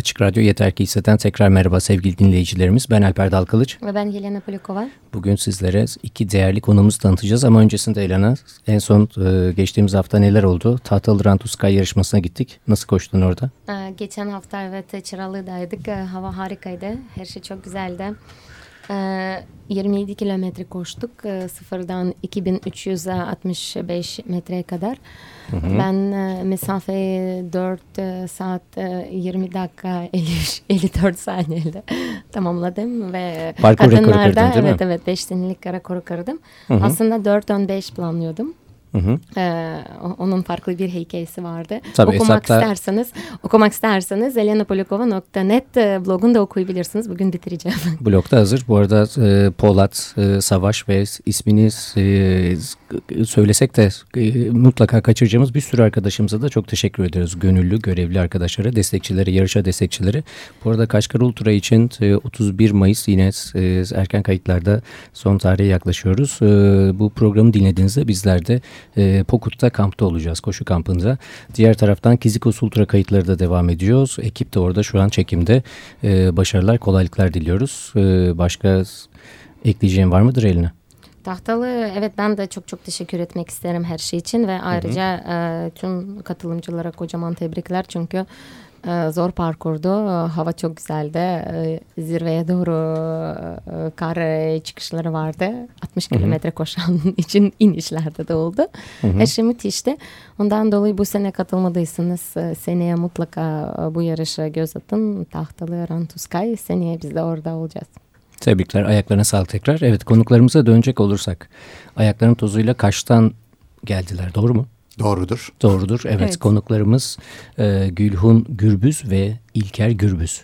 Açık Radyo Yeter Ki Hisseden tekrar merhaba sevgili dinleyicilerimiz. Ben Alper Dalkılıç. Ve ben Yelena Polikova. Bugün sizlere iki değerli konumuzu tanıtacağız ama öncesinde Elena en son e, geçtiğimiz hafta neler oldu? Tahtalı Rantuskay yarışmasına gittik. Nasıl koştun orada? Ee, geçen hafta evet Çıralı'daydık. Ee, hava harikaydı. Her şey çok güzeldi. 27 ee, kilometre koştuk. Ee, sıfırdan 2365 metreye kadar. Hı hı. Ben e, mesafeyi 4 e, saat 20 e, dakika 50, 54 saniyede tamamladım ve Parkur kadınlarda evet mi? evet 5 senelik rekoru kırdım. Hı hı. Aslında 4-15 planlıyordum. Hı hı. Ee, onun farklı bir hikayesi vardı. Tabii, okumak hesapta... isterseniz, okumak isterseniz elenapolikova.net e, blogunda okuyabilirsiniz. Bugün bitireceğim. Blogda hazır. Bu arada e, Polat e, Savaş ve ismini e, söylesek de e, mutlaka kaçıracağımız bir sürü arkadaşımıza da çok teşekkür ediyoruz. Gönüllü, görevli arkadaşlara, destekçileri, yarışa destekçileri. Bu arada Kaşgar Ultra için e, 31 Mayıs yine e, erken kayıtlarda son tarihe yaklaşıyoruz. E, bu programı dinlediğinizde bizler de e, Pokut'ta kampta olacağız, koşu kampında. Diğer taraftan Kizikos Ultra kayıtları da devam ediyor. Ekip de orada şu an çekimde. E, başarılar, kolaylıklar diliyoruz. E, başka ekleyeceğim var mıdır eline? Tahtalı evet ben de çok çok teşekkür etmek isterim her şey için ve ayrıca hı hı. E, tüm katılımcılara kocaman tebrikler çünkü e, zor parkurdu. Hava çok güzeldi. E, zirveye doğru e, kar çıkışları vardı. 60 kilometre koşan için inişlerde de oldu. Hı hı. Her şey müthişti. Ondan dolayı bu sene katılmadıysanız seneye mutlaka bu yarışa göz atın. Tahtalı Rantuskay seneye biz de orada olacağız. Tebrikler. Ayaklarına sağlık tekrar. Evet konuklarımıza dönecek olursak. Ayakların tozuyla Kaş'tan geldiler. Doğru mu? Doğrudur. Doğrudur. Evet, evet. konuklarımız e, Gülhun Gürbüz ve İlker Gürbüz.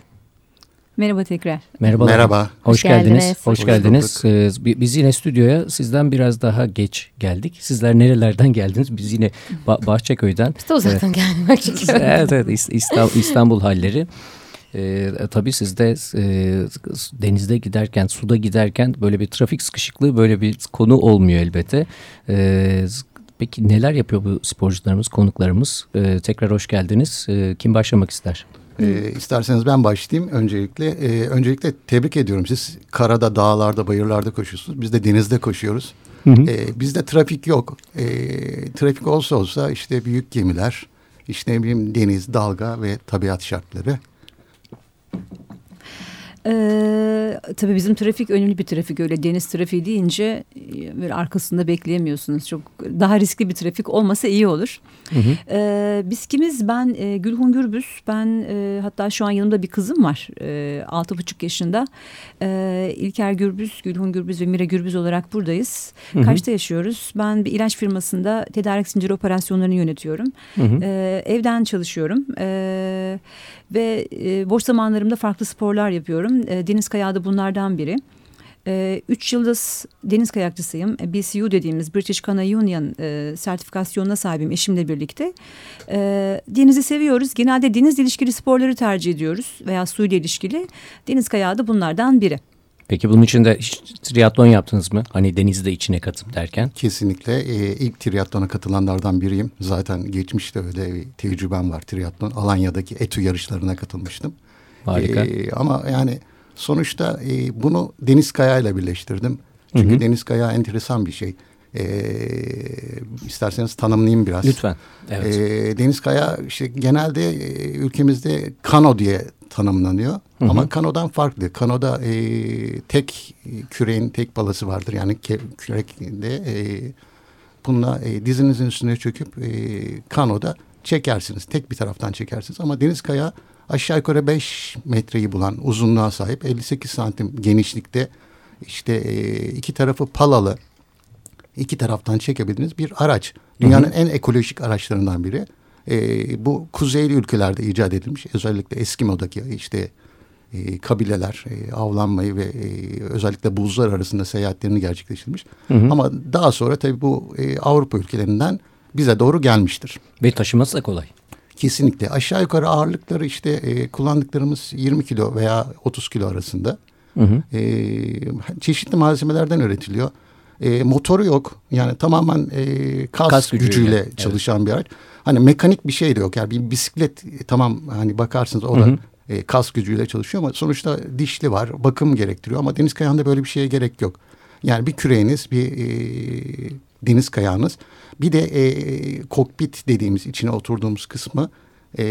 Merhaba tekrar. Merhabalar. Merhaba. Hoş, Hoş geldiniz. geldiniz. Hoş, Hoş geldiniz. Ee, biz yine stüdyoya sizden biraz daha geç geldik. Sizler nerelerden geldiniz? Biz yine ba Bahçeköy'den. Biz de uzaktan evet. geldik. evet, evet İstanbul, İstanbul halleri. Ee, tabii siz de e, denizde giderken, suda giderken böyle bir trafik sıkışıklığı böyle bir konu olmuyor elbette. Ee, Peki neler yapıyor bu sporcularımız, konuklarımız? Ee, tekrar hoş geldiniz. Ee, kim başlamak ister? E, isterseniz ben başlayayım. Öncelikle e, öncelikle tebrik ediyorum. Siz karada, dağlarda, bayırlarda koşuyorsunuz. Biz de denizde koşuyoruz. Hı hı. E, bizde trafik yok. E, trafik olsa olsa işte büyük gemiler, işte ne bileyim deniz, dalga ve tabiat şartları. Ee, tabii bizim trafik önemli bir trafik öyle deniz trafiği deyince e, böyle arkasında bekleyemiyorsunuz. Çok daha riskli bir trafik olmasa iyi olur. Hı hı. Ee, biz kimiz? Ben e, Gülhun Gürbüz. Ben e, hatta şu an yanımda bir kızım var. E, altı buçuk yaşında. E, İlker Gürbüz, Gülhun Gürbüz ve Mire Gürbüz olarak buradayız. Hı hı. Kaçta yaşıyoruz? Ben bir ilaç firmasında tedarik zinciri operasyonlarını yönetiyorum. Hı hı. E, evden çalışıyorum. E, ve e, boş zamanlarımda farklı sporlar yapıyorum. E, deniz kayağı da bunlardan biri. E, üç yıldız deniz kayakçısıyım. E, BCU dediğimiz British Canoe Union e, sertifikasyonuna sahibim eşimle birlikte. E, denizi seviyoruz. Genelde denizle ilişkili sporları tercih ediyoruz veya suyla ilişkili. Deniz kayağı da bunlardan biri. Peki bunun için de hiç triatlon yaptınız mı? Hani denizde içine katıp derken. Kesinlikle. Ee, ilk triatlona katılanlardan biriyim. Zaten geçmişte öyle bir tecrübem var triatlon. Alanya'daki ETÜ yarışlarına katılmıştım. Harika. Ee, ama yani sonuçta e, bunu deniz kayayla birleştirdim. Çünkü hı hı. deniz kaya enteresan bir şey. Ee, isterseniz tanımlayayım biraz. Lütfen. Evet. Ee, deniz kaya işte genelde e, ülkemizde kano diye tanımlanıyor. Hı hı. Ama kanodan farklı. Kanoda e, tek küreğin tek balası vardır. Yani kürekde e, bununla e, dizinizin üstüne çöküp e, kanoda çekersiniz. Tek bir taraftan çekersiniz. Ama deniz kaya aşağı yukarı 5 metreyi bulan uzunluğa sahip 58 santim genişlikte işte e, iki tarafı palalı iki taraftan çekebildiğiniz bir araç. Dünyanın hı hı. en ekolojik araçlarından biri. E, bu kuzeyli ülkelerde icat edilmiş. Özellikle Eskimo'daki işte e, kabileler e, avlanmayı ve e, özellikle buzlar arasında seyahatlerini gerçekleştirmiş. Hı hı. Ama daha sonra tabii bu e, Avrupa ülkelerinden bize doğru gelmiştir. Ve taşıması da kolay. Kesinlikle. Aşağı yukarı ağırlıkları işte e, kullandıklarımız 20 kilo veya 30 kilo arasında. Hı hı. E, çeşitli malzemelerden üretiliyor. E, motoru yok. Yani tamamen e, kas, kas gücüyle, gücüyle çalışan evet. bir araç. Hani mekanik bir şey de yok. Yani bir bisiklet tamam hani bakarsınız o da hı hı. e, kas gücüyle çalışıyor ama sonuçta dişli var, bakım gerektiriyor ama deniz kayağında böyle bir şeye gerek yok. Yani bir küreğiniz, bir e, deniz kayağınız, bir de e, kokpit dediğimiz içine oturduğumuz kısmı e,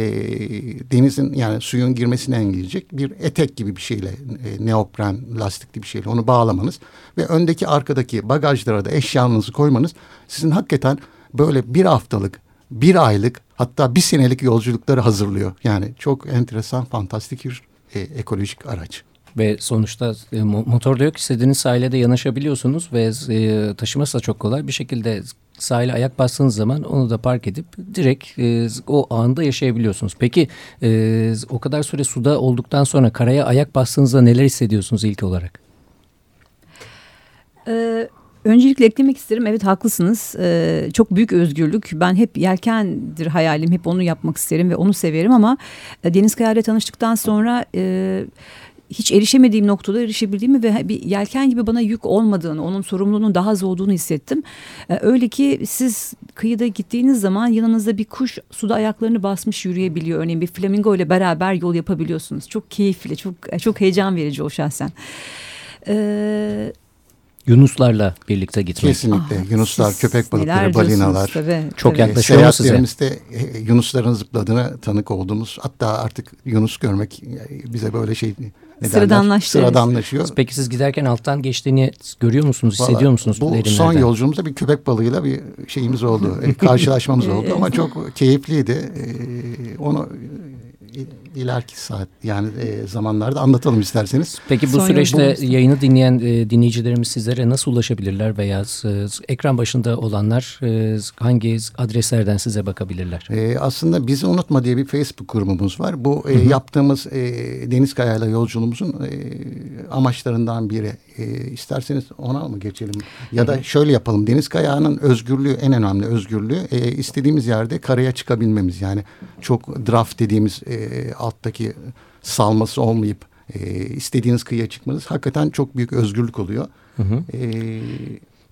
denizin yani suyun girmesini engelleyecek bir etek gibi bir şeyle e, neopren lastikli bir şeyle onu bağlamanız ve öndeki arkadaki bagajlara da eşyanızı koymanız sizin hakikaten böyle bir haftalık bir aylık hatta bir senelik yolculukları hazırlıyor. Yani çok enteresan fantastik bir e, ekolojik araç. Ve sonuçta e, motorda yok istediğiniz sahile de yanaşabiliyorsunuz ve e, taşıması da çok kolay. Bir şekilde sahile ayak bastığınız zaman onu da park edip direkt e, o anda yaşayabiliyorsunuz. Peki e, o kadar süre suda olduktan sonra karaya ayak bastığınızda neler hissediyorsunuz ilk olarak? Ee, öncelikle eklemek isterim. Evet haklısınız. Ee, çok büyük özgürlük. Ben hep yelkendir hayalim. Hep onu yapmak isterim ve onu severim ama e, Deniz Kaya tanıştıktan sonra... E, hiç erişemediğim noktada erişebildiğimi ve bir yelken gibi bana yük olmadığını, onun sorumluluğunun daha az olduğunu hissettim. Ee, öyle ki siz kıyıda gittiğiniz zaman yanınızda bir kuş suda ayaklarını basmış yürüyebiliyor. Örneğin bir flamingo ile beraber yol yapabiliyorsunuz. Çok keyifli, çok çok heyecan verici o şahsen. Ee, Yunuslarla birlikte gitmek. Kesinlikle. Ah, Yunuslar, köpek balıkları, balinalar. Tabii, Çok tabii. yaklaşıyor? Seyahatlerimizde Yunusların zıpladığına tanık olduğumuz hatta artık Yunus görmek bize böyle şey ne Sıradanlaştı. Sıradanlaşıyor. Peki siz giderken alttan geçtiğini görüyor musunuz, hissediyor musunuz? Bu derinlerden? son yolculuğumuzda bir köpek balığıyla bir şeyimiz oldu. Karşılaşmamız oldu ama çok keyifliydi. E, onu ileriki saat yani e, zamanlarda anlatalım isterseniz. Peki bu Son süreçte yolculuk... yayını dinleyen e, dinleyicilerimiz sizlere nasıl ulaşabilirler veya e, ekran başında olanlar e, hangi adreslerden size bakabilirler? E, aslında Bizi Unutma diye bir Facebook grubumuz var. Bu e, yaptığımız e, Deniz Kaya'yla yolculuğumuzun e, amaçlarından biri. E, isterseniz ona mı geçelim? Ya da şöyle yapalım. Deniz Kaya'nın özgürlüğü en önemli özgürlüğü e, istediğimiz yerde karaya çıkabilmemiz. Yani çok draft dediğimiz e, alttaki salması olmayıp e, istediğiniz kıyıya çıkmanız hakikaten çok büyük özgürlük oluyor. Hı hı. E,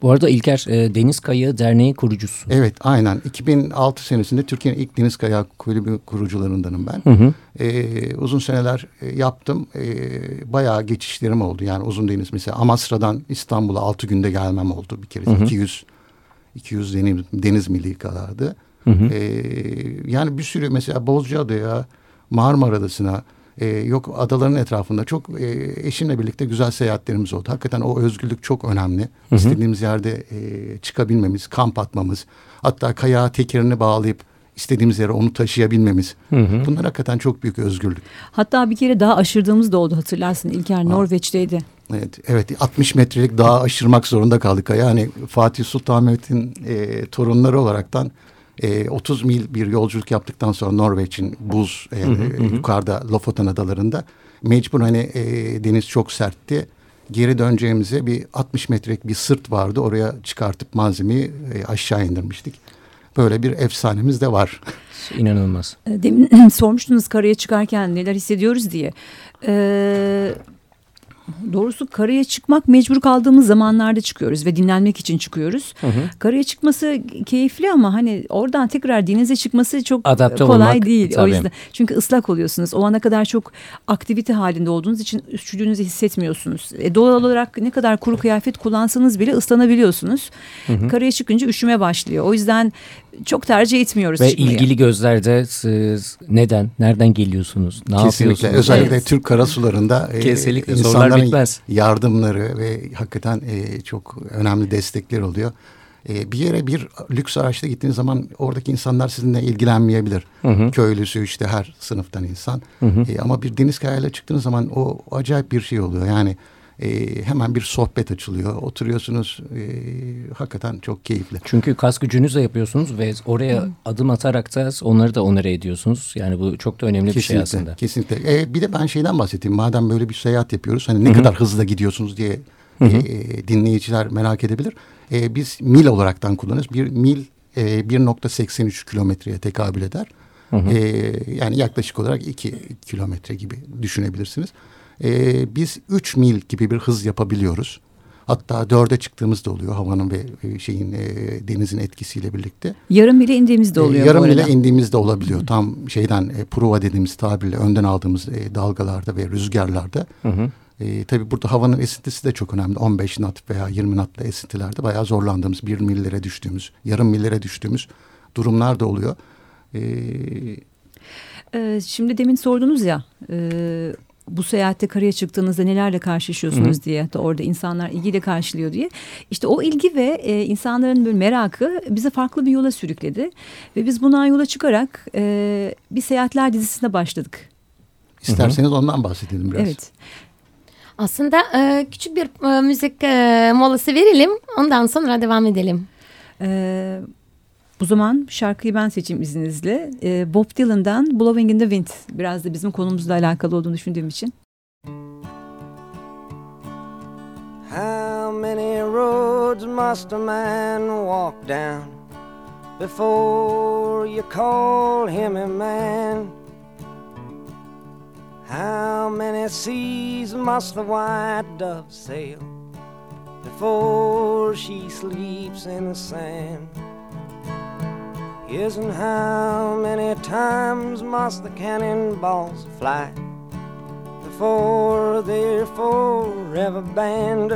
bu arada İlker e, Deniz Kayağı Derneği kurucusu. Evet aynen 2006 senesinde Türkiye'nin ilk Deniz Kayağı Kulübü kurucularındanım ben. Hı hı. E, uzun seneler e, yaptım. E, bayağı geçişlerim oldu. Yani uzun deniz mesela Amasra'dan İstanbul'a altı günde gelmem oldu bir kere. Hı hı. 200 200 deniz, deniz milli kadardı. Hı hı. E, yani bir sürü mesela Bozcaada'ya Marmara Adası'na e, yok adaların etrafında çok e, eşimle birlikte güzel seyahatlerimiz oldu. Hakikaten o özgürlük çok önemli. Hı hı. İstediğimiz yerde e, çıkabilmemiz, kamp atmamız, hatta kayağı tekerini bağlayıp istediğimiz yere onu taşıyabilmemiz. Hı hı. Bunlar hakikaten çok büyük özgürlük. Hatta bir kere daha aşırdığımız da oldu hatırlarsın. İlker Norveç'teydi. Evet, evet 60 metrelik dağı aşırmak zorunda kaldık. Yani Fatih Sultan Mehmet'in e, torunları olaraktan e, 30 mil bir yolculuk yaptıktan sonra Norveç'in buz e, hı hı hı. yukarıda Lofoten adalarında mecbur hani e, deniz çok sertti. Geri döneceğimize bir 60 metrelik bir sırt vardı. Oraya çıkartıp malzemeyi e, aşağı indirmiştik. Böyle bir efsanemiz de var. İnanılmaz. Demin sormuştunuz karaya çıkarken neler hissediyoruz diye. Ee, Doğrusu karaya çıkmak mecbur kaldığımız zamanlarda çıkıyoruz ve dinlenmek için çıkıyoruz. Hı hı. Karaya çıkması keyifli ama hani oradan tekrar denize çıkması çok Adapte kolay olmak, değil. Tabii. O yüzden çünkü ıslak oluyorsunuz. O ana kadar çok aktivite halinde olduğunuz için üşüdüğünüzü hissetmiyorsunuz. E, doğal olarak ne kadar kuru kıyafet kullansanız bile ıslanabiliyorsunuz. Hı hı. Karaya çıkınca üşüme başlıyor. O yüzden çok tercih etmiyoruz Ve çıkmayı. ilgili gözlerde siz neden, nereden geliyorsunuz, ne Kesinlikle. yapıyorsunuz? Özellikle evet. Türk karasularında e, Kesinlikle. E, insanların yardımları ve hakikaten e, çok önemli destekler oluyor. E, bir yere bir lüks araçla gittiğiniz zaman oradaki insanlar sizinle ilgilenmeyebilir. Hı hı. Köylüsü işte her sınıftan insan. Hı hı. E, ama bir deniz kayayla çıktığınız zaman o acayip bir şey oluyor. Yani e, hemen bir sohbet açılıyor. Oturuyorsunuz. E, hakikaten çok keyifli. Çünkü kas gücünüzle yapıyorsunuz ve oraya Hı. adım atarak da onları da onere ediyorsunuz. Yani bu çok da önemli kesinlikle, bir şey aslında. Kesinlikle. E, bir de ben şeyden bahsedeyim. Madem böyle bir seyahat yapıyoruz. Hani ne Hı -hı. kadar hızlı gidiyorsunuz diye E, dinleyiciler merak edebilir. E, biz mil olaraktan kullanırız. Bir mil e, 1.83 kilometreye tekabül eder. Hı hı. E, yani yaklaşık olarak 2 kilometre gibi düşünebilirsiniz. E, biz 3 mil gibi bir hız yapabiliyoruz. Hatta dörde çıktığımız da oluyor havanın ve e, şeyin e, denizin etkisiyle birlikte. Yarım bile indiğimiz de oluyor. E, yarım bile indiğimiz de olabiliyor. Tam şeyden e, prova dediğimiz tabirle önden aldığımız e, dalgalarda ve rüzgarlarda. Hı hı. E, tabii burada havanın esintisi de çok önemli. 15 knot veya 20 knotla esintilerde bayağı zorlandığımız, bir millere düştüğümüz, yarım millere düştüğümüz durumlar da oluyor. E, ee, şimdi demin sordunuz ya e, bu seyahatte karaya çıktığınızda nelerle karşılaşıyorsunuz Hı. diye hatta orada insanlar ilgiyle karşılıyor diye. İşte o ilgi ve e, insanların böyle merakı bizi farklı bir yola sürükledi. Ve biz bundan yola çıkarak e, bir seyahatler dizisine başladık. İsterseniz Hı. ondan bahsedelim biraz. Evet. Aslında e, küçük bir e, müzik e, molası verelim. Ondan sonra devam edelim. Evet. O zaman şarkıyı ben seçeyim izninizle. Ee, Bob Dylan'dan Blowing in the Wind. Biraz da bizim konumuzla alakalı olduğunu düşündüğüm için. How many roads must a man walk down before you call him a man? How many seas must the white dove sail before she sleeps in the sand? And how many times must the cannonballs fly before they're forever banned?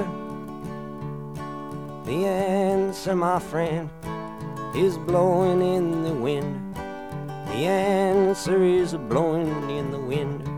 The answer, my friend, is blowing in the wind. The answer is blowing in the wind.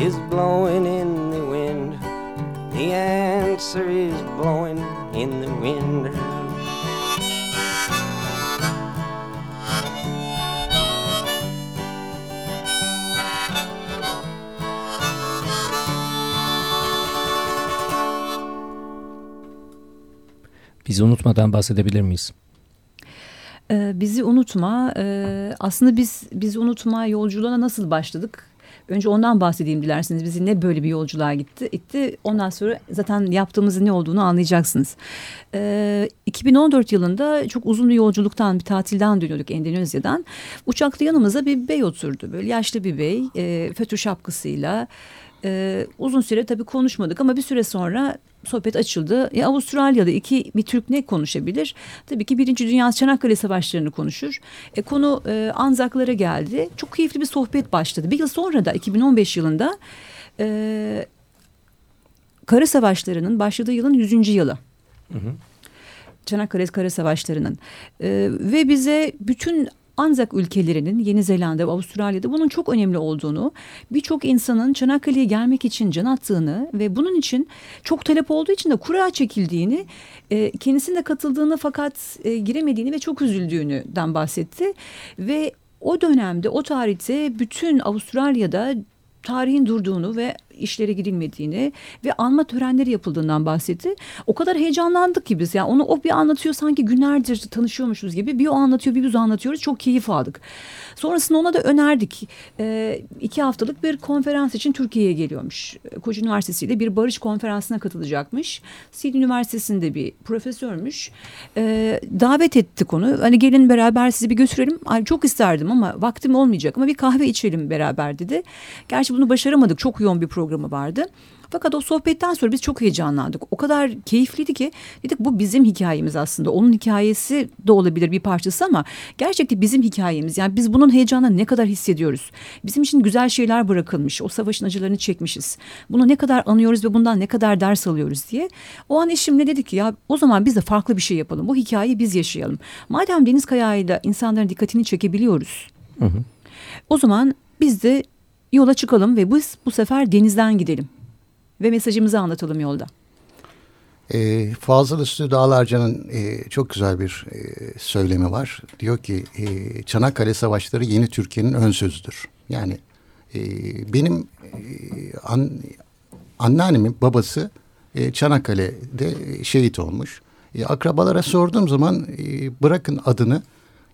is blowing in the wind. The answer is blowing in the wind. Bizi unutmadan bahsedebilir miyiz? Ee, bizi unutma. Ee, aslında biz bizi unutma yolculuğuna nasıl başladık? Önce ondan bahsedeyim dilerseniz. Bizi ne böyle bir yolculuğa gitti, itti. Ondan sonra zaten yaptığımızın ne olduğunu anlayacaksınız. Ee, 2014 yılında çok uzun bir yolculuktan, bir tatilden dönüyorduk Endonezya'dan. Uçakta yanımıza bir bey oturdu. Böyle yaşlı bir bey, e, fötr şapkasıyla. E, uzun süre tabii konuşmadık ama bir süre sonra sohbet açıldı. E, Avustralya'da iki bir Türk ne konuşabilir? Tabii ki Birinci Dünya Çanakkale Savaşları'nı konuşur. E, konu e, Anzaklara geldi. Çok keyifli bir sohbet başladı. Bir yıl sonra da 2015 yılında e, Kara Savaşları'nın başladığı yılın 100. yılı. Hı hı. Çanakkale Kara Savaşları'nın e, ve bize bütün Anzak ülkelerinin Yeni Zelanda ve Avustralya'da bunun çok önemli olduğunu, birçok insanın Çanakkale'ye gelmek için can attığını ve bunun için çok talep olduğu için de kura çekildiğini, e, kendisinin de katıldığını fakat e, giremediğini ve çok üzüldüğünden bahsetti. Ve o dönemde, o tarihte bütün Avustralya'da tarihin durduğunu ve işlere girilmediğini ve anma törenleri yapıldığından bahsetti. O kadar heyecanlandık ki biz. Yani onu o bir anlatıyor sanki günlerdir tanışıyormuşuz gibi. Bir o anlatıyor bir biz anlatıyoruz. Çok keyif aldık. Sonrasında ona da önerdik. E, iki haftalık bir konferans için Türkiye'ye geliyormuş. Koç Üniversitesi ile bir barış konferansına katılacakmış. Sil Üniversitesi'nde bir profesörmüş. E, davet ettik onu. Hani gelin beraber sizi bir götürelim. Ay, çok isterdim ama vaktim olmayacak ama bir kahve içelim beraber dedi. Gerçi bunu başaramadık. Çok yoğun bir programı vardı. Fakat o sohbetten sonra biz çok heyecanlandık. O kadar keyifliydi ki dedik bu bizim hikayemiz aslında. Onun hikayesi de olabilir bir parçası ama gerçekten bizim hikayemiz. Yani biz bunun heyecanını ne kadar hissediyoruz? Bizim için güzel şeyler bırakılmış. O savaşın acılarını çekmişiz. Bunu ne kadar anıyoruz ve bundan ne kadar ders alıyoruz diye. O an eşimle dedik ki ya o zaman biz de farklı bir şey yapalım. Bu hikayeyi biz yaşayalım. Madem deniz kayağıyla insanların dikkatini çekebiliyoruz. Hı hı. O zaman biz de yola çıkalım ve biz bu sefer denizden gidelim ve mesajımızı anlatalım yolda. E, Fazıl Üstü Dağlarca'nın e, çok güzel bir e, söylemi var. Diyor ki e, Çanakkale Savaşları yeni Türkiye'nin ön sözüdür. Yani e, benim e, an, anneannemin babası e, Çanakkale'de şehit olmuş. E, akrabalara sorduğum zaman e, bırakın adını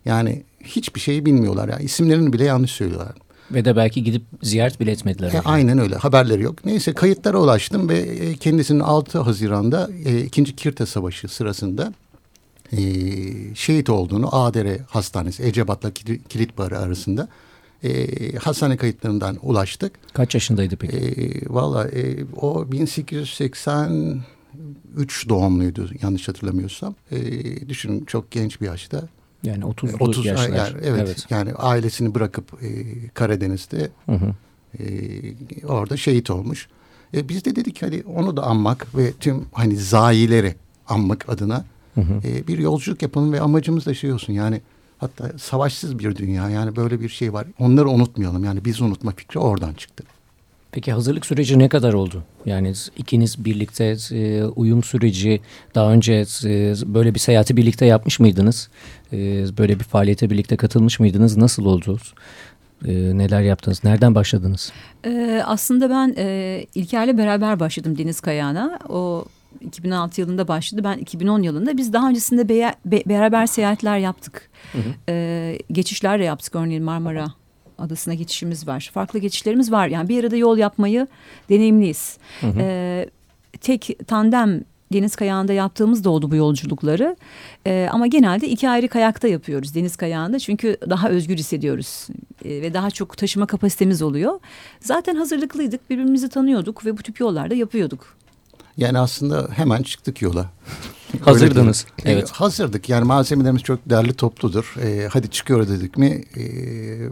yani hiçbir şeyi bilmiyorlar. Yani isimlerini bile yanlış söylüyorlar. Ve de belki gidip ziyaret bile etmediler. E, aynen öyle haberleri yok. Neyse kayıtlara ulaştım ve e, kendisinin 6 Haziran'da e, 2. Kirte Savaşı sırasında e, şehit olduğunu Adere Hastanesi Ecebat'la Kilitbarı arasında e, hastane kayıtlarından ulaştık. Kaç yaşındaydı peki? E, Valla e, o 1883 doğumluydu yanlış hatırlamıyorsam. E, düşünün çok genç bir yaşta yani 30, 30 yaşlar. Yani, evet, evet. Yani ailesini bırakıp e, Karadeniz'de hı hı. E, orada şehit olmuş. E, biz de dedik hani onu da anmak ve tüm hani zayileri anmak adına hı hı. E, bir yolculuk yapalım ve amacımız da şey olsun yani hatta savaşsız bir dünya yani böyle bir şey var. Onları unutmayalım yani biz unutma fikri oradan çıktı. Peki hazırlık süreci ne kadar oldu? Yani ikiniz birlikte e, uyum süreci daha önce e, böyle bir seyahati birlikte yapmış mıydınız? E, böyle bir faaliyete birlikte katılmış mıydınız? Nasıl oldu? E, neler yaptınız? Nereden başladınız? E, aslında ben e, İlker'le beraber başladım Deniz Kayağı'na. O 2006 yılında başladı. Ben 2010 yılında. Biz daha öncesinde be, be, beraber seyahatler yaptık. Hı hı. E, geçişler de yaptık örneğin Marmara adasına geçişimiz var. Farklı geçişlerimiz var. Yani bir arada yol yapmayı deneyimliyiz. Hı hı. Ee, tek tandem deniz kayağında yaptığımız da oldu bu yolculukları. Ee, ama genelde iki ayrı kayakta yapıyoruz deniz kayağında. Çünkü daha özgür hissediyoruz ee, ve daha çok taşıma kapasitemiz oluyor. Zaten hazırlıklıydık, birbirimizi tanıyorduk ve bu tip yollarda yapıyorduk. Yani aslında hemen çıktık yola. Hazırdınız. evet. E, hazırdık. Yani malzemelerimiz çok değerli topludur. E, hadi çıkıyoruz dedik mi e,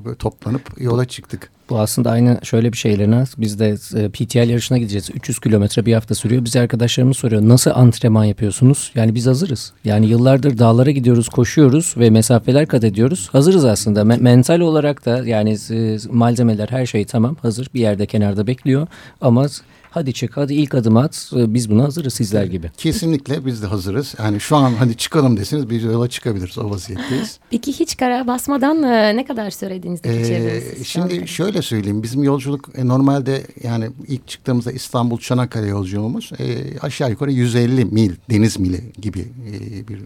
böyle toplanıp yola çıktık. Bu aslında aynı şöyle bir şeylerine biz de e, PTL yarışına gideceğiz. 300 kilometre bir hafta sürüyor. Bize arkadaşlarımız soruyor nasıl antrenman yapıyorsunuz? Yani biz hazırız. Yani yıllardır dağlara gidiyoruz, koşuyoruz ve mesafeler kat ediyoruz. Hazırız aslında. Me mental olarak da yani e, malzemeler her şey tamam hazır. Bir yerde kenarda bekliyor ama hadi çık hadi ilk adım at ee, biz buna hazırız sizler gibi. Kesinlikle biz de hazırız. Yani şu an hadi çıkalım deseniz biz yola çıkabiliriz o vaziyetteyiz. Peki hiç karar basmadan e, ne kadar süre denizde geçirdiniz? Ee, şimdi şöyle söyleyeyim bizim yolculuk e, normalde yani ilk çıktığımızda İstanbul Çanakkale yolculuğumuz e, aşağı yukarı 150 mil deniz mili gibi e, bir e,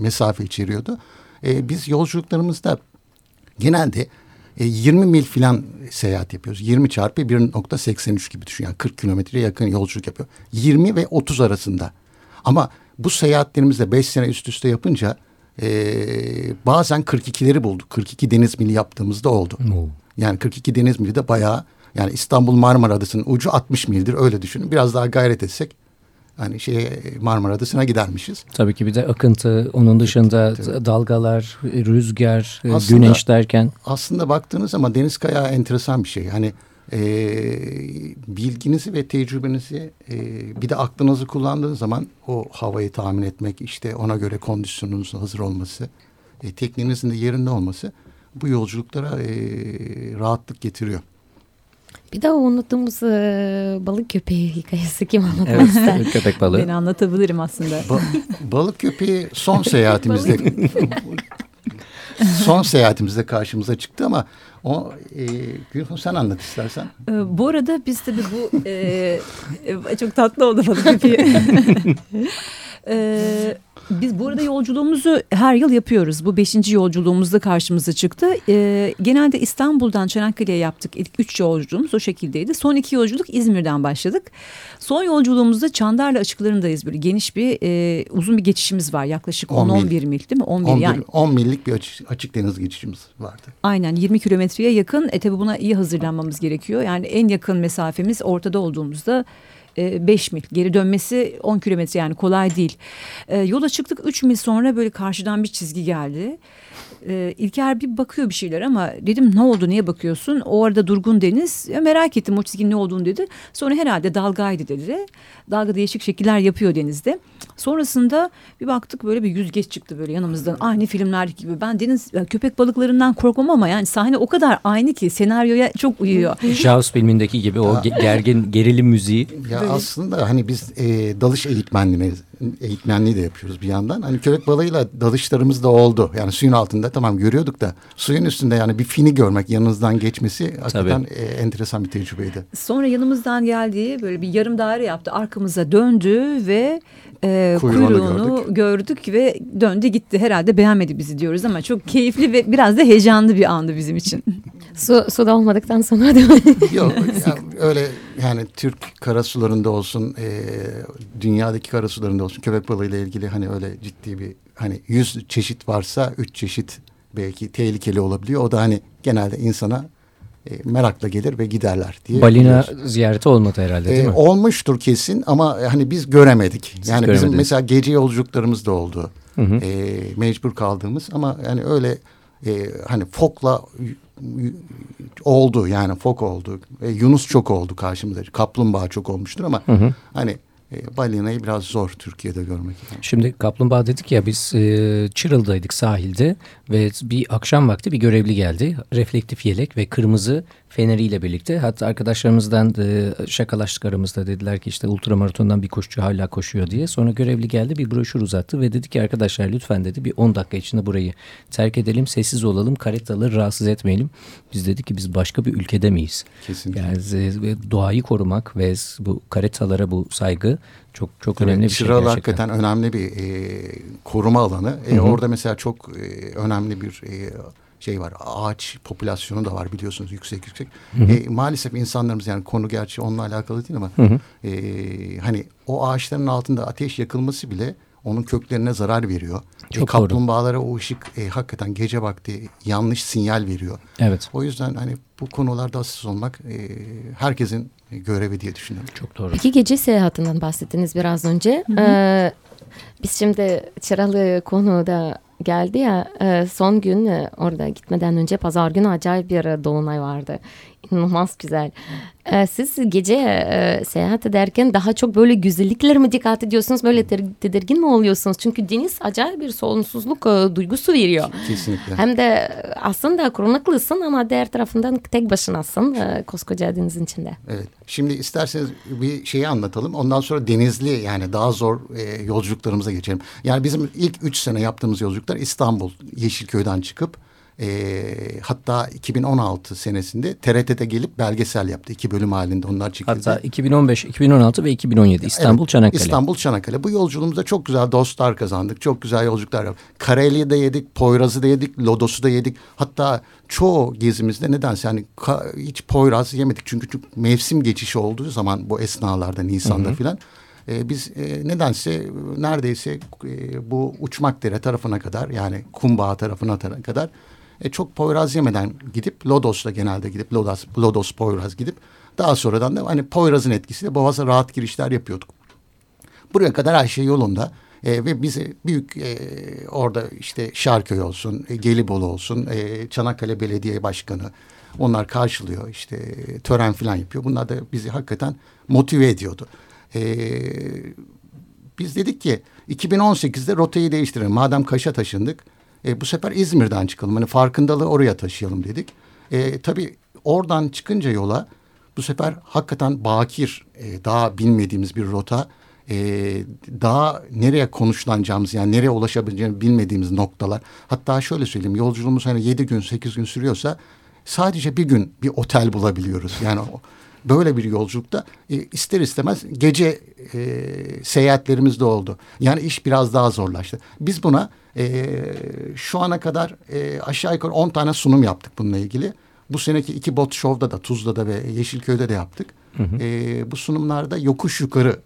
mesafe içeriyordu. E, biz yolculuklarımızda genelde e, 20 mil filan seyahat yapıyoruz. 20 çarpı 1.83 gibi düşün. Yani 40 kilometreye yakın yolculuk yapıyor. 20 ve 30 arasında. Ama bu seyahatlerimizde 5 sene üst üste yapınca e, bazen 42'leri bulduk. 42 deniz mili yaptığımızda oldu. Oo. Yani 42 deniz mili de bayağı yani İstanbul Marmara Adası'nın ucu 60 mildir öyle düşünün. Biraz daha gayret etsek hani şey Marmara Adası'na gidermişiz. Tabii ki bir de akıntı, onun dışında evet. dalgalar, rüzgar, e, aslında, güneş derken. Aslında baktığınız zaman deniz kayağı enteresan bir şey. Hani e, bilginizi ve tecrübenizi e, bir de aklınızı kullandığınız zaman o havayı tahmin etmek, işte ona göre kondisyonunuzun hazır olması, e, tekniğinizin de yerinde olması bu yolculuklara e, rahatlık getiriyor. Bir daha unuttuğumuz e, balık köpeği hikayesi kim anlatmak evet, ister? köpek balığı. Ben anlatabilirim aslında. Ba balık köpeği son seyahatimizde. son seyahatimizde karşımıza çıktı ama o e, Gülfem sen anlat istersen. E, bu arada biz tabii bu e, e, çok tatlı oldu falan. E, biz burada yolculuğumuzu her yıl yapıyoruz. Bu beşinci yolculuğumuzda karşımıza çıktı. E, genelde İstanbul'dan Çanakkale'ye yaptık. İlk üç yolculuğumuz o şekildeydi. Son iki yolculuk İzmir'den başladık. Son yolculuğumuzda Çandarlı açıklarındayız. Böyle geniş bir e, uzun bir geçişimiz var. Yaklaşık 10-11 mil. mil değil mi? 11, 11 yani. 10 millik bir açık, açık deniz geçişimiz vardı. Aynen 20 kilometreye yakın. E tabi buna iyi hazırlanmamız gerekiyor. Yani en yakın mesafemiz ortada olduğumuzda 5 e, mil. Geri dönmesi 10 kilometre yani kolay değil. E, yola çıktık 3 mil sonra böyle karşıdan bir çizgi geldi. E, İlker bir bakıyor bir şeyler ama dedim ne oldu niye bakıyorsun? O arada Durgun Deniz ya merak ettim o çizginin ne olduğunu dedi. Sonra herhalde dalgaydı dedi. Dalga değişik şekiller yapıyor denizde. Sonrasında bir baktık böyle bir yüzgeç çıktı böyle yanımızdan. Aynı filmlerdeki gibi. Ben deniz köpek balıklarından korkmam ama yani sahne o kadar aynı ki senaryoya çok uyuyor. Jaws filmindeki gibi o gergin gerilim müziği. Ya aslında hani biz e, dalış eğitmenliği eğitmenliği de yapıyoruz bir yandan. Hani köpek balığıyla dalışlarımız da oldu. Yani suyun altında tamam görüyorduk da suyun üstünde yani bir fini görmek yanınızdan geçmesi hakikaten e, enteresan bir tecrübeydi. Sonra yanımızdan geldiği böyle bir yarım daire yaptı. Arkamıza döndü ve e, kuyruğunu, kuyruğunu gördük. gördük ve döndü gitti. Herhalde beğenmedi bizi diyoruz ama çok keyifli ve biraz da heyecanlı bir andı bizim için. Su, suda olmadıktan sonra değil mi? Yok yani öyle yani Türk karasularında olsun e, dünyadaki karasularında olsun köpek balığıyla ilgili hani öyle ciddi bir hani yüz çeşit varsa üç çeşit belki tehlikeli olabiliyor. O da hani genelde insana e, merakla gelir ve giderler diye. Balina biliyoruz. ziyareti olmadı herhalde değil e, mi? Olmuştur kesin ama hani biz göremedik. Siz yani bizim mesela gece yolculuklarımız da oldu. Hı hı. E, mecbur kaldığımız ama yani öyle e, hani fokla oldu yani fok oldu. E, Yunus çok oldu karşımızda. Kaplumbağa çok olmuştur ama hı hı. hani e, balinayı biraz zor Türkiye'de görmek. Yani. Şimdi kaplumbağa dedik ya biz e, Çıralı'daydık sahilde ve bir akşam vakti bir görevli geldi. Reflektif yelek ve kırmızı feneriyle birlikte. Hatta arkadaşlarımızdan e, şakalaştık aramızda dediler ki işte ultramaratondan bir koşucu hala koşuyor diye. Sonra görevli geldi bir broşür uzattı ve dedi ki arkadaşlar lütfen dedi bir 10 dakika içinde burayı terk edelim, sessiz olalım, karetaları rahatsız etmeyelim. Biz dedik ki biz başka bir ülkede miyiz? Kesinlikle. Yani doğayı korumak ve bu karetalara bu saygı çok çok önemli evet, bir şey gerçekten. hakikaten önemli bir e, koruma alanı. E, orada mesela çok e, önemli bir e, şey var. Ağaç popülasyonu da var biliyorsunuz yüksek yüksek. Hı hı. E, maalesef insanlarımız yani konu gerçi onunla alakalı değil ama hı hı. E, hani o ağaçların altında ateş yakılması bile onun köklerine zarar veriyor. Çok e, kaplumbağalara doğru. o ışık e, hakikaten gece vakti yanlış sinyal veriyor. Evet. O yüzden hani bu konularda hassas olmak e, herkesin görevi diye düşünüyorum. Çok doğru. Peki gece seyahatinden bahsettiniz biraz önce. Hı hı. Ee, biz şimdi Çıralı konuda geldi ya e, son gün e, orada gitmeden önce pazar günü acayip bir dolunay vardı. İnanılmaz güzel. Siz gece seyahat ederken daha çok böyle güzellikler mi dikkat ediyorsunuz? Böyle tedirgin mi oluyorsunuz? Çünkü deniz acayip bir solunsuzluk duygusu veriyor. Kesinlikle. Hem de aslında korunaklısın ama diğer tarafından tek başınasın koskoca denizin içinde. Evet. Şimdi isterseniz bir şeyi anlatalım. Ondan sonra denizli yani daha zor yolculuklarımıza geçelim. Yani bizim ilk üç sene yaptığımız yolculuklar İstanbul Yeşilköy'den çıkıp e, hatta 2016 senesinde TRT'de gelip belgesel yaptı. iki bölüm halinde onlar çekildi. Hatta 2015, 2016 ve 2017 İstanbul evet, Çanakkale. İstanbul Çanakkale. Bu yolculuğumuzda çok güzel dostlar kazandık. Çok güzel yolculuklar yaptık. Kareli'yi de yedik, Poyraz'ı da yedik, Lodos'u da yedik. Hatta çoğu gezimizde nedense yani hiç Poyraz yemedik. Çünkü, çünkü mevsim geçişi olduğu zaman bu esnalarda Nisan'da filan e, biz e, nedense neredeyse e, bu Uçmakdere tarafına kadar yani Kumbağ tarafına kadar e, çok Poyraz yemeden gidip Lodos'la genelde gidip Lodos, Lodos Poyraz gidip daha sonradan da hani Poyraz'ın etkisiyle Boğaz'a rahat girişler yapıyorduk. Buraya kadar her şey yolunda. E, ve bizi büyük e, orada işte Şarköy olsun, e, Gelibolu olsun, e, Çanakkale Belediye Başkanı onlar karşılıyor işte tören falan yapıyor. Bunlar da bizi hakikaten motive ediyordu. E, biz dedik ki 2018'de rotayı değiştirelim. Madem Kaş'a taşındık e, bu sefer İzmir'den çıkalım. Hani farkındalığı oraya taşıyalım dedik. E, tabii oradan çıkınca yola bu sefer hakikaten bakir, e, daha bilmediğimiz bir rota. e, daha nereye konuşlanacağımız yani nereye ulaşabileceğimizi bilmediğimiz noktalar. Hatta şöyle söyleyeyim yolculuğumuz hani yedi gün sekiz gün sürüyorsa sadece bir gün bir otel bulabiliyoruz. Yani böyle bir yolculukta e, ister istemez gece e, seyahatlerimiz de oldu. Yani iş biraz daha zorlaştı. Biz buna e, şu ana kadar e, aşağı yukarı on tane sunum yaptık bununla ilgili. Bu seneki iki bot show'da da Tuzla'da ve Yeşilköy'de de yaptık. Hı hı. E, bu sunumlarda yokuş yukarı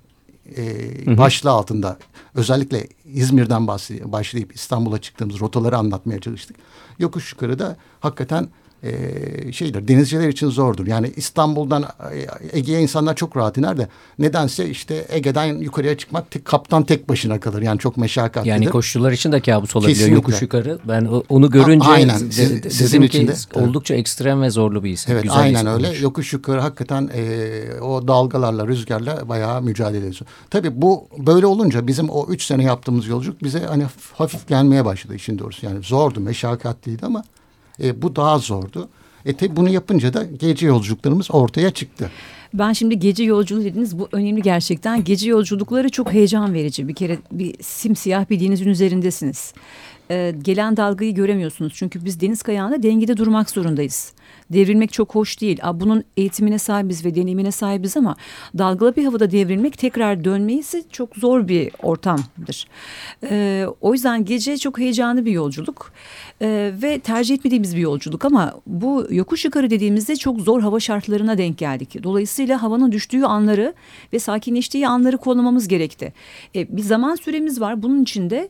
e, hı hı. başlığı altında özellikle İzmir'den başlayıp İstanbul'a çıktığımız rotaları anlatmaya çalıştık. Yokuş yukarı da hakikaten e, şeydir denizciler için zordur. Yani İstanbul'dan e, Ege'ye insanlar çok rahat iner de nedense işte Ege'den yukarıya çıkmak tek, kaptan tek başına kalır. Yani çok meşakkatlidir. Yani koşucular için de kabus olabiliyor Kesinlikle. yokuş yukarı. Ben onu görünce A, aynen. Siz, de, sizin için de oldukça evet. ekstrem ve zorlu bir his. Evet Güzel aynen öyle. Olmuş. Yokuş yukarı hakikaten e, o dalgalarla rüzgarla bayağı mücadele ediyorsun. Tabii bu böyle olunca bizim o üç sene yaptığımız yolculuk bize hani hafif gelmeye başladı işin doğrusu. Yani zordu meşakkatliydi ama e, bu daha zordu. E tabi bunu yapınca da gece yolculuklarımız ortaya çıktı. Ben şimdi gece yolculuğu dediniz bu önemli gerçekten. Gece yolculukları çok heyecan verici. Bir kere bir simsiyah bir denizin üzerindesiniz. Ee, gelen dalgayı göremiyorsunuz. Çünkü biz deniz kayağında dengede durmak zorundayız devrilmek çok hoş değil. Bunun eğitimine sahibiz ve deneyimine sahibiz ama dalgalı bir havada devrilmek tekrar dönmeyisi çok zor bir ortamdır. Ee, o yüzden gece çok heyecanlı bir yolculuk ee, ve tercih etmediğimiz bir yolculuk ama bu yokuş yukarı dediğimizde çok zor hava şartlarına denk geldik. Dolayısıyla havanın düştüğü anları ve sakinleştiği anları kollamamız gerekti. Ee, bir zaman süremiz var bunun içinde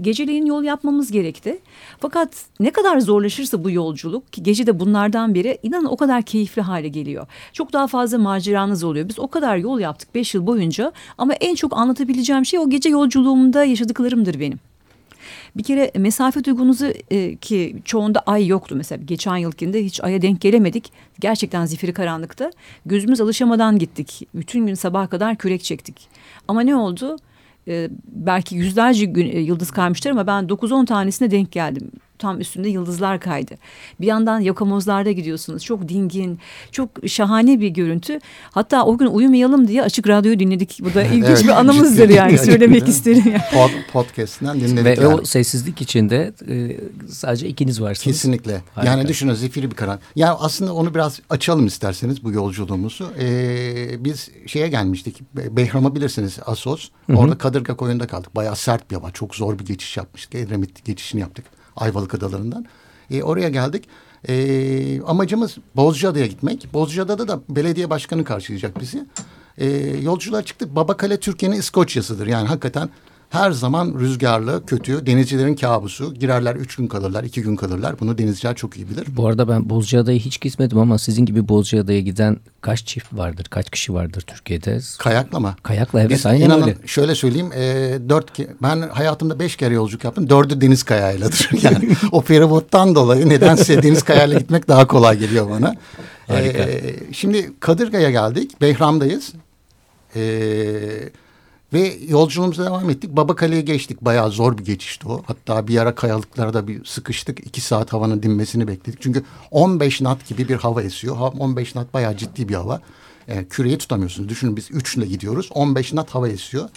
geceleyin yol yapmamız gerekti. Fakat ne kadar zorlaşırsa bu yolculuk ki gece de bunlardan biri inanın o kadar keyifli hale geliyor. Çok daha fazla maceranız oluyor. Biz o kadar yol yaptık beş yıl boyunca ama en çok anlatabileceğim şey o gece yolculuğumda yaşadıklarımdır benim. Bir kere mesafe duygunuzu e, ki çoğunda ay yoktu mesela geçen yılkinde hiç aya denk gelemedik. Gerçekten zifiri karanlıkta. Gözümüz alışamadan gittik. Bütün gün sabaha kadar kürek çektik. Ama ne oldu? E, belki yüzlerce gün, e, yıldız kaymıştır ama ben 9-10 tanesine denk geldim. Tam üstünde yıldızlar kaydı. Bir yandan yakamozlarda gidiyorsunuz. Çok dingin, çok şahane bir görüntü. Hatta o gün uyumayalım diye açık radyoyu dinledik. Bu da ilginç evet, bir anımızdır yani söylemek isterim. Yani. Pod, podcast'ten dinledik. Ve yani. o sessizlik içinde e, sadece ikiniz varsınız. Kesinlikle. Harika. Yani düşünün zifiri bir karan. Yani aslında onu biraz açalım isterseniz bu yolculuğumuzu. Ee, biz şeye gelmiştik. Behram'ı bilirsiniz Asos. Orada Hı -hı. Kadırga koyunda kaldık. Bayağı sert bir hava. Çok zor bir geçiş yapmıştık. Edremit geçişini yaptık. Ayvalık Adaları'ndan. E, oraya geldik. E, amacımız Bozcaada'ya gitmek. Bozcaada'da da belediye başkanı karşılayacak bizi. E, yolcular çıktık. Babakale Türkiye'nin İskoçya'sıdır. Yani hakikaten her zaman rüzgarlı, kötü, denizcilerin kabusu. Girerler üç gün kalırlar, iki gün kalırlar. Bunu denizciler çok iyi bilir. Bu arada ben Bozcaada'ya hiç gitmedim ama sizin gibi Bozcaada'ya giden kaç çift vardır, kaç kişi vardır Türkiye'de? Kayakla mı? Kayakla evet, Biz, aynen inanın, öyle. Şöyle söyleyeyim, e, dört ben hayatımda beş kere yolculuk yaptım. Dördü deniz kayağıyladır. Yani o feribottan dolayı nedense deniz kayağıyla gitmek daha kolay geliyor bana. Harika. E, şimdi Kadırga'ya geldik, Behram'dayız. Eee ve yolculuğumuza devam ettik. Babakale'ye geçtik. Bayağı zor bir geçişti o. Hatta bir ara kayalıklarda bir sıkıştık. iki saat havanın dinmesini bekledik. Çünkü 15 nat gibi bir hava esiyor. 15 nat bayağı ciddi bir hava. E, küreyi tutamıyorsunuz. Düşünün biz 3 ile gidiyoruz. 15 nat hava esiyor.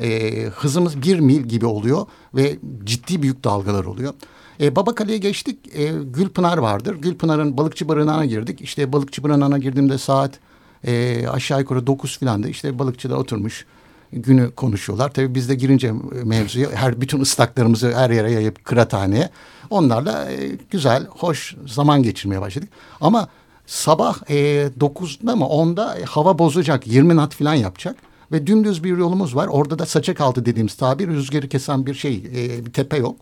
E, hızımız bir mil gibi oluyor ve ciddi büyük dalgalar oluyor. E, Babakale'ye geçtik. E, Gülpınar vardır. Gülpınar'ın balıkçı barınağına girdik. İşte balıkçı barınağına girdiğimde saat e, aşağı yukarı dokuz filandı. İşte balıkçıda oturmuş günü konuşuyorlar. Tabii biz de girince mevzuya her bütün ıslaklarımızı her yere yayıp kıraathaneye onlarla e, güzel, hoş zaman geçirmeye başladık. Ama sabah e, 9'da mı 10'da e, hava bozacak 20 nat falan yapacak. Ve dümdüz bir yolumuz var. Orada da saçak altı dediğimiz tabir rüzgarı kesen bir şey e, bir tepe yok.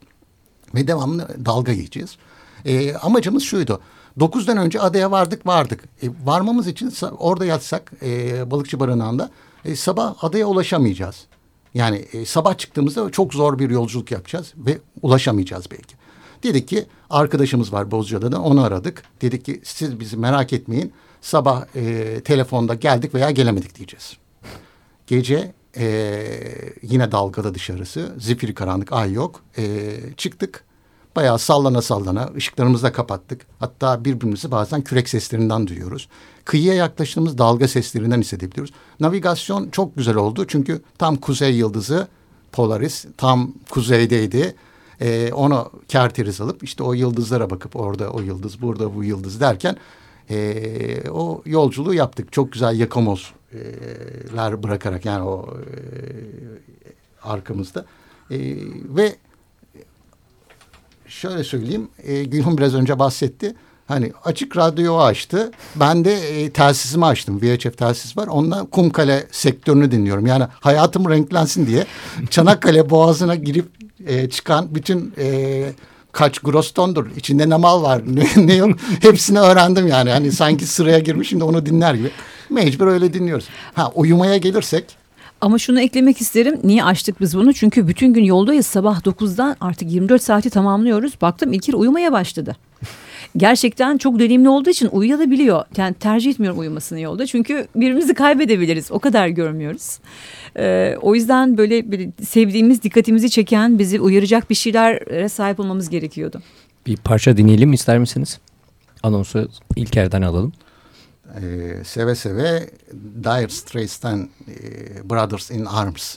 Ve devamlı dalga geçeceğiz. E, amacımız şuydu. Dokuzdan önce adaya vardık vardık. E, varmamız için orada yatsak e, balıkçı barınağında e, sabah adaya ulaşamayacağız. Yani e, sabah çıktığımızda çok zor bir yolculuk yapacağız ve ulaşamayacağız belki. Dedik ki arkadaşımız var Bozcaada'da onu aradık. Dedik ki siz bizi merak etmeyin. Sabah e, telefonda geldik veya gelemedik diyeceğiz. Gece e, yine dalgalı dışarısı. Zifiri karanlık ay yok. E, çıktık. bayağı sallana sallana ışıklarımızı da kapattık. Hatta birbirimizi bazen kürek seslerinden duyuyoruz. Kıyıya yaklaştığımız dalga seslerinden hissedebiliyoruz. Navigasyon çok güzel oldu çünkü tam kuzey yıldızı Polaris tam kuzeydeydi. Ee, onu kerteriz alıp işte o yıldızlara bakıp orada o yıldız burada bu yıldız derken e, o yolculuğu yaptık. Çok güzel yakamozlar bırakarak yani o e, arkamızda. E, ve şöyle söyleyeyim e, Gülhun biraz önce bahsetti. Hani açık radyoyu açtı. Ben de e, telsizimi açtım. VHF telsiz var. Onunla Kumkale sektörünü dinliyorum. Yani hayatım renklensin diye Çanakkale Boğazı'na girip e, çıkan bütün e, kaç grostondur, içinde ne mal var, ne, ne yok hepsini öğrendim yani. Hani sanki sıraya girmişim de onu dinler gibi. Mecbur öyle dinliyoruz. Ha uyumaya gelirsek ama şunu eklemek isterim. Niye açtık biz bunu? Çünkü bütün gün yoldayız. Sabah 9'dan artık 24 saati tamamlıyoruz. Baktım İlkir uyumaya başladı. Gerçekten çok deneyimli olduğu için uyuyabiliyor. Yani tercih etmiyorum uyumasını yolda. Çünkü birbirimizi kaybedebiliriz. O kadar görmüyoruz. Ee, o yüzden böyle sevdiğimiz, dikkatimizi çeken, bizi uyaracak bir şeylere sahip olmamız gerekiyordu. Bir parça dinleyelim ister misiniz? Anonsu İlker'den alalım. Ee, seve seve Dire Straits'ten e, Brothers in Arms.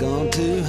gone too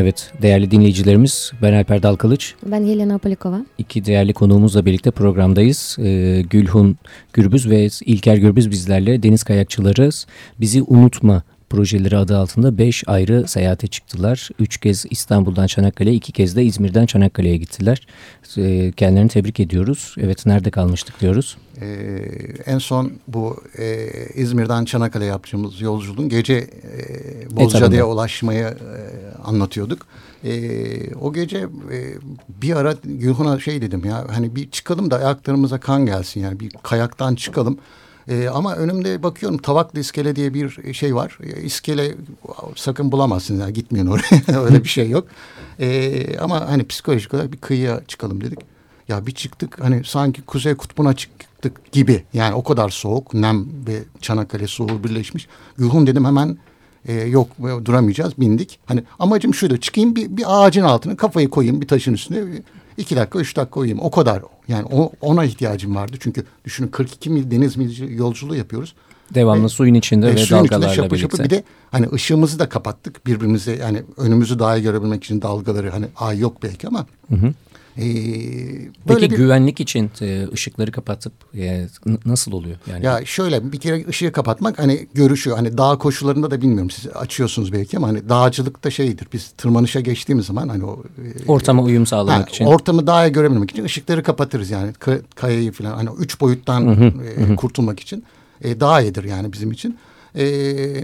Evet değerli dinleyicilerimiz ben Alper Dalkalıç. Ben Helena Polikova. İki değerli konuğumuzla birlikte programdayız. Ee, Gülhun Gürbüz ve İlker Gürbüz bizlerle deniz kayakçıları bizi unutma projeleri adı altında 5 ayrı seyahate çıktılar. 3 kez İstanbul'dan Çanakkale'ye, 2 kez de İzmir'den Çanakkale'ye gittiler. Ee, kendilerini tebrik ediyoruz. Evet nerede kalmıştık diyoruz. Ee, en son bu e, İzmir'den Çanakkale yaptığımız yolculuğun gece e, Bozcaada'ya ulaşmayı e, anlatıyorduk. E, o gece e, bir ara Gülhun'a şey dedim ya hani bir çıkalım da ayaklarımıza kan gelsin yani bir kayaktan çıkalım. E, ama önümde bakıyorum Tavaklı İskele diye bir şey var. E, iskele sakın bulamazsınız yani gitmeyin oraya öyle bir şey yok. E, ama hani psikolojik olarak bir kıyıya çıkalım dedik. Ya bir çıktık hani sanki Kuzey Kutbu'na çıktık gibi. Yani o kadar soğuk. Nem ve Çanakkale soğuğu birleşmiş. Gülhun dedim hemen e, yok duramayacağız bindik. Hani amacım şuydu çıkayım bir, bir ağacın altına kafayı koyayım bir taşın üstüne. iki dakika üç dakika uyuyayım. O kadar yani o, ona ihtiyacım vardı. Çünkü düşünün 42 mil deniz mil yolculuğu yapıyoruz. Devamlı ve, suyun içinde e, ve suyun dalgalarla içinde şapı birlikte. Şapı. Bir de hani ışığımızı da kapattık birbirimize yani önümüzü daha iyi görebilmek için dalgaları hani ay yok belki ama. Hı hı. Ee, Peki bir... güvenlik için e, ışıkları kapatıp e, nasıl oluyor? Yani ya şöyle bir kere ışığı kapatmak hani görüşü hani dağ koşularında da bilmiyorum siz açıyorsunuz belki ama hani dağcılıkta şeydir biz tırmanışa geçtiğimiz zaman hani o e, ortama uyum sağlamak ha, için ortamı iyi görebilmek için ışıkları kapatırız yani kayayı falan hani üç boyuttan hı hı, e, hı. kurtulmak için e, daha iyidir yani bizim için. E,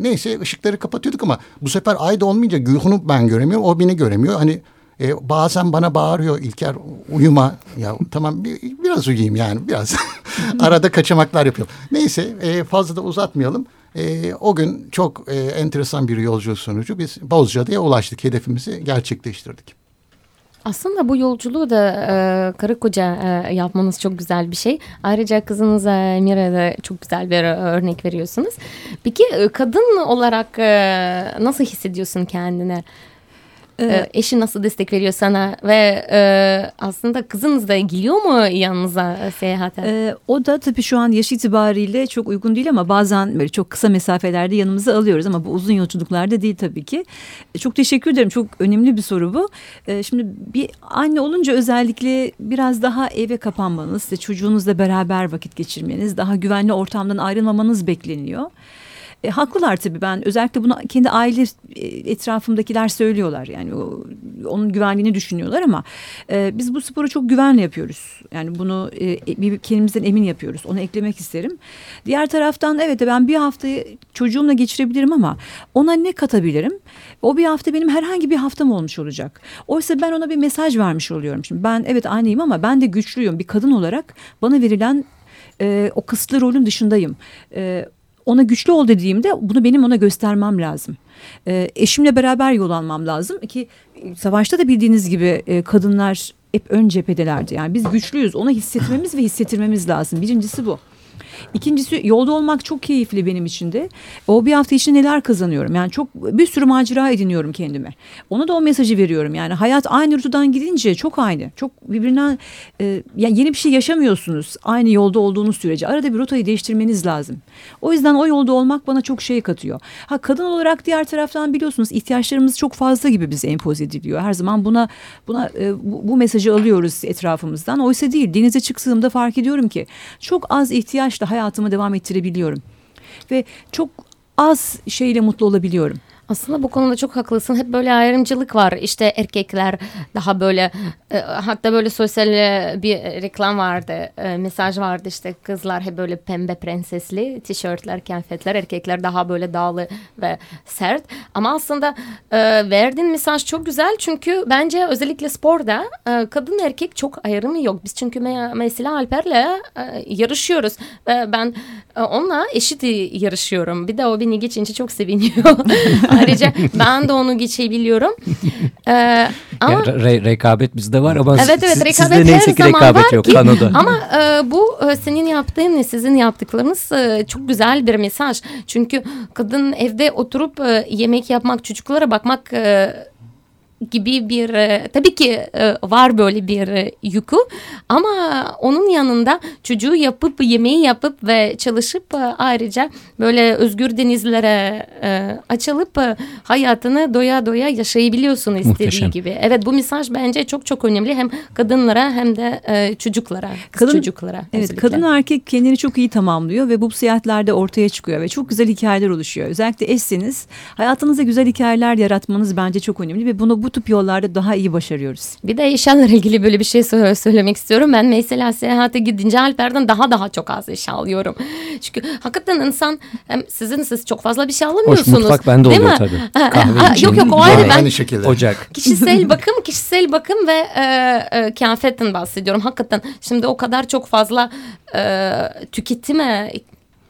neyse ışıkları kapatıyorduk ama bu sefer ayda olmayınca Gülhun'u ben göremiyorum o beni göremiyor hani e, bazen bana bağırıyor İlker uyuma. Ya tamam bir, biraz uyuyayım yani biraz. Arada kaçamaklar yapıyorum. Neyse e, fazla da uzatmayalım. E, o gün çok e, enteresan bir yolculuk sonucu biz Bozcaada'ya ulaştık. Hedefimizi gerçekleştirdik. Aslında bu yolculuğu da e, karı koca e, yapmanız çok güzel bir şey. Ayrıca kızınıza Mira'ya da çok güzel bir örnek veriyorsunuz. Peki kadın olarak e, nasıl hissediyorsun kendini? Ee, eşin nasıl destek veriyor sana ve e, aslında kızınız da geliyor mu yanınıza e, seyahate? Ee, o da tabii şu an yaş itibariyle çok uygun değil ama bazen böyle çok kısa mesafelerde yanımıza alıyoruz ama bu uzun yolculuklarda değil tabii ki. Ee, çok teşekkür ederim. Çok önemli bir soru bu. Ee, şimdi bir anne olunca özellikle biraz daha eve kapanmanız, işte çocuğunuzla beraber vakit geçirmeniz, daha güvenli ortamdan ayrılmamanız bekleniyor. E, haklılar tabii ben özellikle bunu kendi aile e, etrafımdakiler söylüyorlar yani o, onun güvenliğini düşünüyorlar ama e, biz bu sporu çok güvenle yapıyoruz yani bunu e, bir kendimizden emin yapıyoruz onu eklemek isterim. Diğer taraftan evet ben bir haftayı çocuğumla geçirebilirim ama ona ne katabilirim? O bir hafta benim herhangi bir haftam olmuş olacak. Oysa ben ona bir mesaj vermiş oluyorum. Şimdi ben evet anneyim ama ben de güçlüyüm bir kadın olarak bana verilen e, o kısıtlı rolün dışındayım. E, ona güçlü ol dediğimde bunu benim ona göstermem lazım. E, eşimle beraber yol almam lazım ki savaşta da bildiğiniz gibi e, kadınlar hep ön cephedelerdi. Yani biz güçlüyüz onu hissetmemiz ve hissettirmemiz lazım. Birincisi bu. İkincisi yolda olmak çok keyifli benim için de. O bir hafta içinde neler kazanıyorum. Yani çok bir sürü macera ediniyorum kendime. Ona da o mesajı veriyorum. Yani hayat aynı rutadan gidince çok aynı. Çok birbirinden e, yani yeni bir şey yaşamıyorsunuz. Aynı yolda olduğunuz sürece. Arada bir rotayı değiştirmeniz lazım. O yüzden o yolda olmak bana çok şey katıyor. Ha kadın olarak diğer taraftan biliyorsunuz ihtiyaçlarımız çok fazla gibi bize empoze ediliyor. Her zaman buna buna e, bu, bu mesajı alıyoruz etrafımızdan. Oysa değil. Denize çıktığımda fark ediyorum ki çok az ihtiyaçla hayatımı devam ettirebiliyorum. Ve çok az şeyle mutlu olabiliyorum. Aslında bu konuda çok haklısın. Hep böyle ayrımcılık var. İşte erkekler daha böyle e, hatta böyle sosyal e, bir reklam vardı. E, mesaj vardı işte kızlar hep böyle pembe prensesli tişörtler, kıyafetler. Erkekler daha böyle dağlı ve sert. Ama aslında e, verdiğin mesaj çok güzel. Çünkü bence özellikle sporda kadın erkek çok ayrımı yok. Biz çünkü me mesela Alper'le e, yarışıyoruz. Ben e, onunla eşit yarışıyorum. Bir de o beni geçince çok seviniyor. Ayrıca ben de onu geçebiliyorum. Ee, ama Ya, re- rekabet bizde var ama Evet, evet, rekabet sizde neyse ki rekabet yok ki- Kanada. ama e, bu e, senin yaptığın ve sizin yaptıklarınız e, çok güzel bir mesaj. Çünkü kadın evde oturup e, yemek yapmak, çocuklara bakmak e, gibi bir e, tabii ki e, var böyle bir e, yükü ama onun yanında çocuğu yapıp yemeği yapıp ve çalışıp ayrıca böyle özgür denizlere açılıp hayatını doya doya yaşayabiliyorsun istediği Muhteşem. gibi. Evet bu mesaj bence çok çok önemli hem kadınlara hem de çocuklara, kız Kadın- çocuklara. Evet özellikle. kadın erkek kendini çok iyi tamamlıyor ve bu seyahatlerde ortaya çıkıyor ve çok güzel hikayeler oluşuyor. Özellikle eşseniz hayatınızda güzel hikayeler yaratmanız bence çok önemli ve bunu bu tip yollarda daha iyi başarıyoruz. Bir de eşyalarla ilgili böyle bir şey sö- söylemek istiyorum. Ben mesela seyahate gidince Alper'den daha daha çok az eşya alıyorum. Çünkü hakikaten insan hem sizin siz çok fazla bir şey alamıyorsunuz. mutfak bende değil oluyor mi? tabii. Kahve ha, için Yok yok o ayrı ben Aynı şekilde. Ocak. kişisel bakım kişisel bakım ve e, e, kıyafetten bahsediyorum. Hakikaten şimdi o kadar çok fazla e, tüketime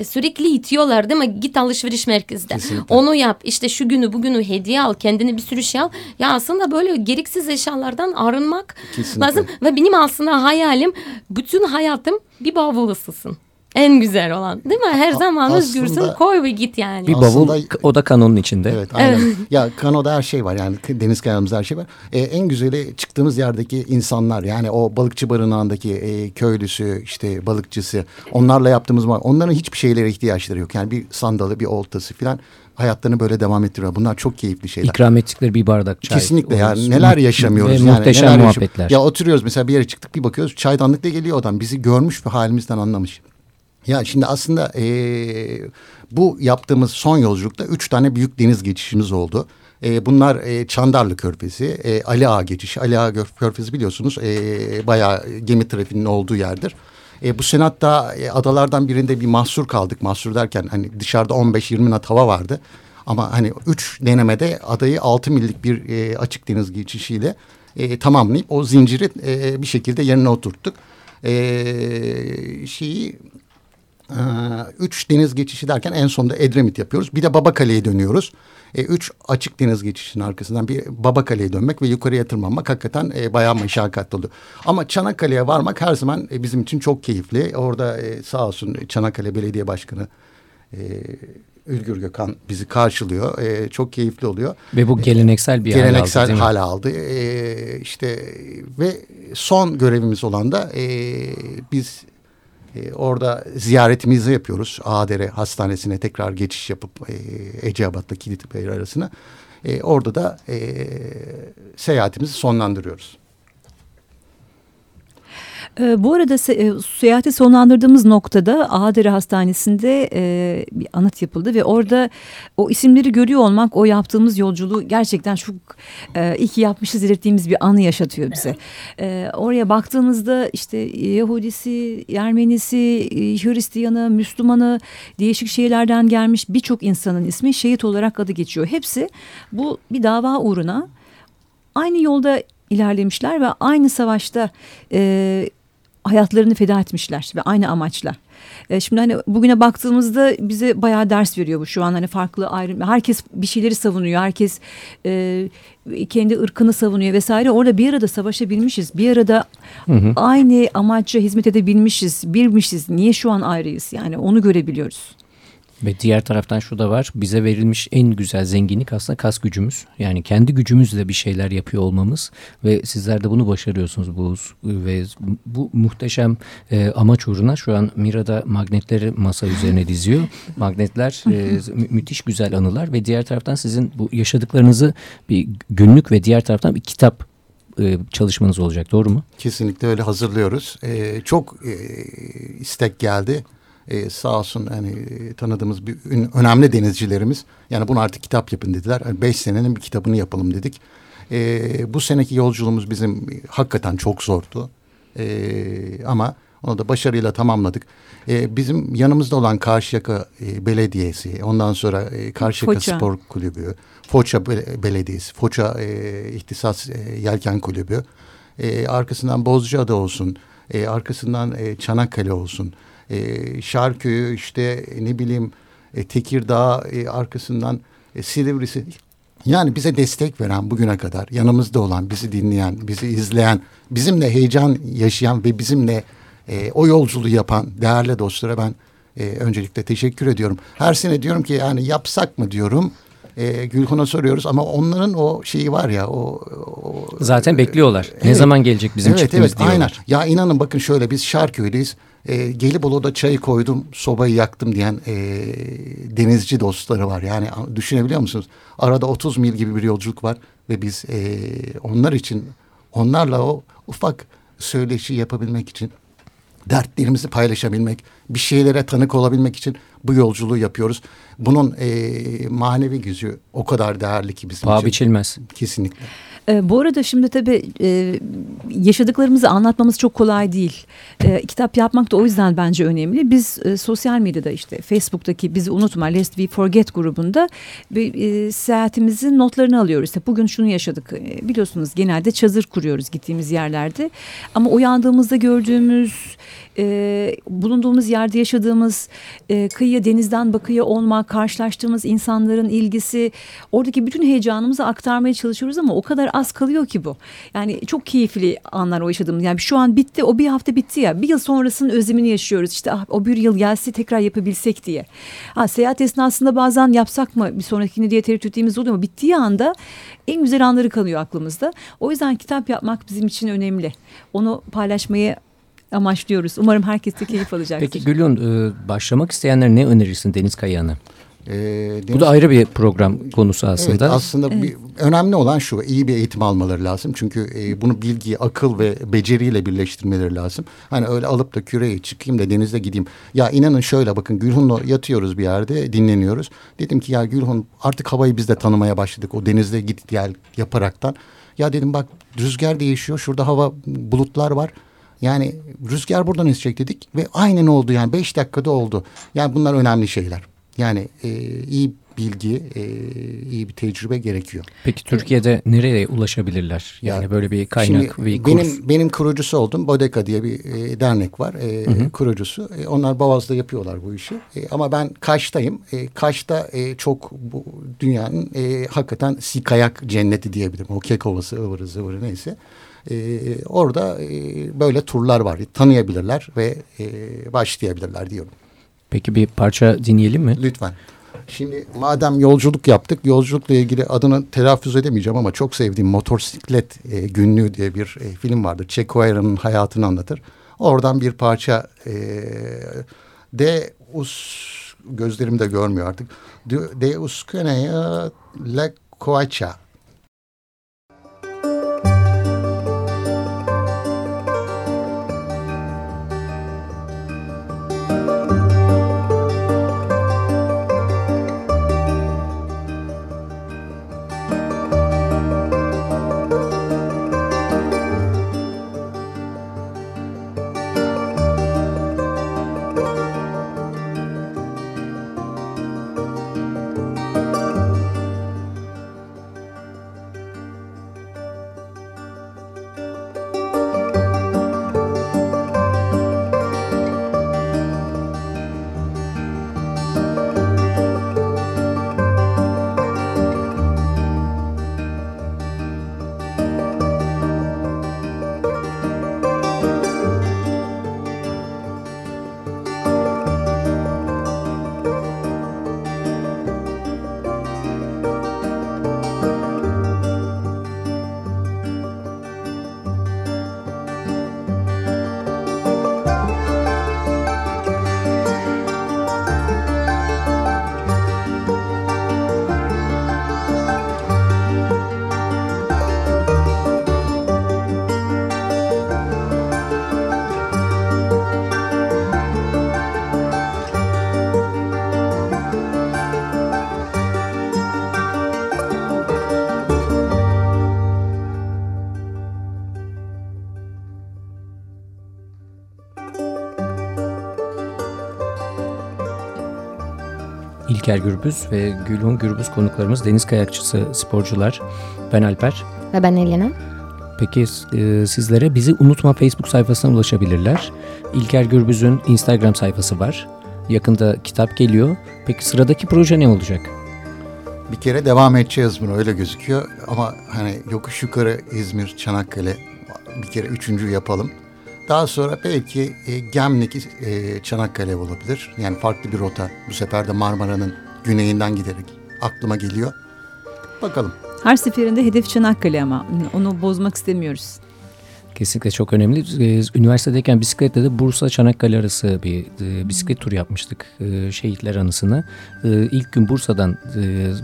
sürekli itiyorlar değil mi? Git alışveriş merkezde. Kesinlikle. Onu yap. işte şu günü bugünü hediye al. Kendine bir sürü şey al. Ya aslında böyle gereksiz eşyalardan arınmak Kesinlikle. lazım. Ve benim aslında hayalim bütün hayatım bir bavul ısısın. En güzel olan değil mi? Her zaman aslında- özgürsün koy ve git yani. Bir Aslında- bavul o da kanonun içinde. Evet aynen. ya kanoda her şey var yani deniz kenarımızda her şey var. Ee, en güzeli çıktığımız yerdeki insanlar yani o balıkçı barınağındaki e, köylüsü işte balıkçısı onlarla yaptığımız var. Onların hiçbir şeylere ihtiyaçları yok. Yani bir sandalı bir oltası falan hayatlarını böyle devam ettiriyor. Bunlar çok keyifli şeyler. İkram ettikleri bir bardak çay. Kesinlikle yani neler yaşamıyoruz. Ve yani, muhteşem neler yaşam- muhabbetler. Ya oturuyoruz mesela bir yere çıktık bir bakıyoruz çaydanlıkla geliyor adam bizi görmüş ve halimizden anlamış. Ya şimdi aslında eee, bu yaptığımız son yolculukta üç tane büyük deniz geçişimiz oldu. Eee, bunlar eee, Çandarlı Körfezi, eee, Ali Ağa geçişi. Ali Ağa Körfezi biliyorsunuz eee bayağı gemi trafiğinin olduğu yerdir. E, bu sene hatta e, adalardan birinde bir mahsur kaldık. Mahsur derken hani dışarıda 15-20 nat hava vardı. Ama hani üç denemede adayı 6 millik bir e, açık deniz geçişiyle e, tamamlayıp o zinciri e, bir şekilde yerine oturttuk. E, şeyi ee, üç deniz geçişi derken en sonunda Edremit yapıyoruz. Bir de Babakale'ye dönüyoruz. E, üç açık deniz geçişinin arkasından bir Babakale'ye dönmek ve yukarıya tırmanmak hakikaten e, bayağı meşakkatli oluyor. Ama Çanakkale'ye varmak her zaman e, bizim için çok keyifli. Orada e, sağ olsun Çanakkale Belediye Başkanı e, Ülgür Gökhan bizi karşılıyor. E, çok keyifli oluyor. Ve bu geleneksel bir geleneksel hal aldı, hal aldı. E, işte ve son görevimiz olan da e, biz e, orada ziyaretimizi yapıyoruz. Ağdere Hastanesi'ne tekrar geçiş yapıp e, Eceabat'la Kilitbey arasına. E, orada da e, seyahatimizi sonlandırıyoruz. E, bu arada e, seyahati sonlandırdığımız noktada Ağdere Hastanesi'nde e, bir anıt yapıldı ve orada o isimleri görüyor olmak o yaptığımız yolculuğu gerçekten çok e, iyi ki yapmışız dilettiğimiz bir anı yaşatıyor bize. E, oraya baktığınızda işte Yahudisi, Ermenisi, e, Hristiyanı, Müslümanı değişik şehirlerden gelmiş birçok insanın ismi şehit olarak adı geçiyor. Hepsi bu bir dava uğruna aynı yolda ilerlemişler ve aynı savaşta e, hayatlarını feda etmişler ve aynı amaçla. E, şimdi hani bugüne baktığımızda bize bayağı ders veriyor bu şu an hani farklı ayrım. Herkes bir şeyleri savunuyor. Herkes e, kendi ırkını savunuyor vesaire. Orada bir arada savaşabilmişiz. Bir arada hı hı. aynı amaca hizmet edebilmişiz. Bilmişiz. Niye şu an ayrıyız? Yani onu görebiliyoruz. Ve diğer taraftan şu da var. Bize verilmiş en güzel zenginlik aslında kas gücümüz. Yani kendi gücümüzle bir şeyler yapıyor olmamız ve sizler de bunu başarıyorsunuz bu ve bu muhteşem e, amaç uğruna şu an Mira'da magnetleri masa üzerine diziyor. Magnetler e, mü müthiş güzel anılar ve diğer taraftan sizin bu yaşadıklarınızı bir günlük ve diğer taraftan bir kitap e, çalışmanız olacak doğru mu? Kesinlikle öyle hazırlıyoruz. Ee, çok e, istek geldi e, sağ olsun hani tanıdığımız bir önemli denizcilerimiz yani bunu artık kitap yapın dediler. Yani beş senenin bir kitabını yapalım dedik. E, bu seneki yolculuğumuz bizim hakikaten çok zordu. E, ama onu da başarıyla tamamladık. E, bizim yanımızda olan Karşıyaka e, Belediyesi, ondan sonra e, Karşıyaka Foça. Spor Kulübü, Foça Belediyesi, Foça e, İhtisas e, Yelken Kulübü, e, arkasından Bozcaada olsun, e, arkasından e, Çanakkale olsun e, Şarköy'ü işte ne bileyim e, Tekirdağ e, arkasından e, Silivri'si yani bize destek veren bugüne kadar yanımızda olan, bizi dinleyen, bizi izleyen, bizimle heyecan yaşayan ve bizimle e, o yolculuğu yapan değerli dostlara ben e, öncelikle teşekkür ediyorum. Her sene diyorum ki yani yapsak mı diyorum. E, Gülhan'a soruyoruz ama onların o şeyi var ya o, o zaten bekliyorlar. Evet, ne zaman gelecek bizim evet, çıktığımız evet, diyorlar. Aynen. Ya inanın bakın şöyle biz Şarköy'deyiz e, Gelibolu'da çayı koydum, sobayı yaktım diyen e, denizci dostları var. Yani düşünebiliyor musunuz? Arada 30 mil gibi bir yolculuk var ve biz e, onlar için, onlarla o ufak söyleşi yapabilmek için, dertlerimizi paylaşabilmek, bir şeylere tanık olabilmek için bu yolculuğu yapıyoruz. Bunun e, manevi gücü o kadar değerli ki bizim Paha için. biçilmez. Kesinlikle. E, bu arada şimdi tabii e, yaşadıklarımızı anlatmamız çok kolay değil. E, kitap yapmak da o yüzden bence önemli. Biz e, sosyal medyada işte Facebook'taki bizi unutma Lest We Forget grubunda e, seyahatimizin notlarını alıyoruz. İşte bugün şunu yaşadık. E, biliyorsunuz genelde çadır kuruyoruz gittiğimiz yerlerde. Ama uyandığımızda gördüğümüz e, bulunduğumuz yerde yaşadığımız e, kıyıya denizden bakıya olmak, karşılaştığımız insanların ilgisi, oradaki bütün heyecanımızı aktarmaya çalışıyoruz ama o kadar az kalıyor ki bu. Yani çok keyifli anlar o yaşadığımız. Yani şu an bitti, o bir hafta bitti ya. Bir yıl sonrasının özlemini yaşıyoruz. İşte ah, o bir yıl gelse tekrar yapabilsek diye. Ha, seyahat esnasında bazen yapsak mı bir sonrakini diye tereddüt ettiğimiz oluyor ama bittiği anda en güzel anları kalıyor aklımızda. O yüzden kitap yapmak bizim için önemli. Onu paylaşmayı amaçlıyoruz. Umarım herkes de keyif alacaktır. Peki Gülün e, başlamak isteyenler ne önerirsin Deniz Kayahan'a? Ee, Deniz... Bu da ayrı bir program konusu aslında. Evet, aslında evet. Bir, önemli olan şu iyi bir eğitim almaları lazım. Çünkü e, bunu bilgi, akıl ve beceriyle birleştirmeleri lazım. Hani öyle alıp da küreye çıkayım da denize gideyim. Ya inanın şöyle bakın Gülhun'la yatıyoruz bir yerde dinleniyoruz. Dedim ki ya Gülhun artık havayı biz de tanımaya başladık. O denizde git gel yaparaktan. Ya dedim bak rüzgar değişiyor. Şurada hava bulutlar var. Yani rüzgar buradan esecek dedik ve aynen oldu yani beş dakikada oldu. Yani bunlar önemli şeyler. Yani e, iyi bilgi, e, iyi bir tecrübe gerekiyor. Peki Türkiye'de nereye ulaşabilirler? Yani ya, böyle bir kaynak, şimdi bir kurs. Benim, benim kurucusu oldum. Bodeka diye bir e, dernek var. E, hı hı. Kurucusu. E, onlar Boğaz'da yapıyorlar bu işi. E, ama ben Kaş'tayım. E, Kaş'ta e, çok bu dünyanın e, hakikaten sikayak cenneti diyebilirim. O Kekovası, ıvırı zıvırı neyse. E, orada e, böyle turlar var. Tanıyabilirler ve e, başlayabilirler diyorum. Peki bir parça dinleyelim mi? Lütfen. Şimdi madem yolculuk yaptık, yolculukla ilgili adını telaffuz edemeyeceğim ama çok sevdiğim Motosiklet e, Günlüğü diye bir e, film vardır. Che Guevara'nın hayatını anlatır. Oradan bir parça e, de us gözlerim de görmüyor artık. De, de usquenea la coacha. İlker Gürbüz ve Gülhun Gürbüz konuklarımız deniz kayakçısı sporcular. Ben Alper. Ve ben Elena. Peki e, sizlere bizi unutma Facebook sayfasına ulaşabilirler. İlker Gürbüz'ün Instagram sayfası var. Yakında kitap geliyor. Peki sıradaki proje ne olacak? Bir kere devam edeceğiz bunu öyle gözüküyor. Ama hani yokuş yukarı İzmir, Çanakkale bir kere üçüncü yapalım. Daha sonra belki e, Gemlik, e, Çanakkale olabilir. Yani farklı bir rota. Bu sefer de Marmara'nın güneyinden giderek aklıma geliyor. Bakalım. Her seferinde hedef Çanakkale ama onu bozmak istemiyoruz. Kesinlikle çok önemli. Ee, Üniversitedeyken bisikletle de Bursa Çanakkale arası bir e, bisiklet turu yapmıştık e, şehitler anısına. E, ilk gün Bursa'dan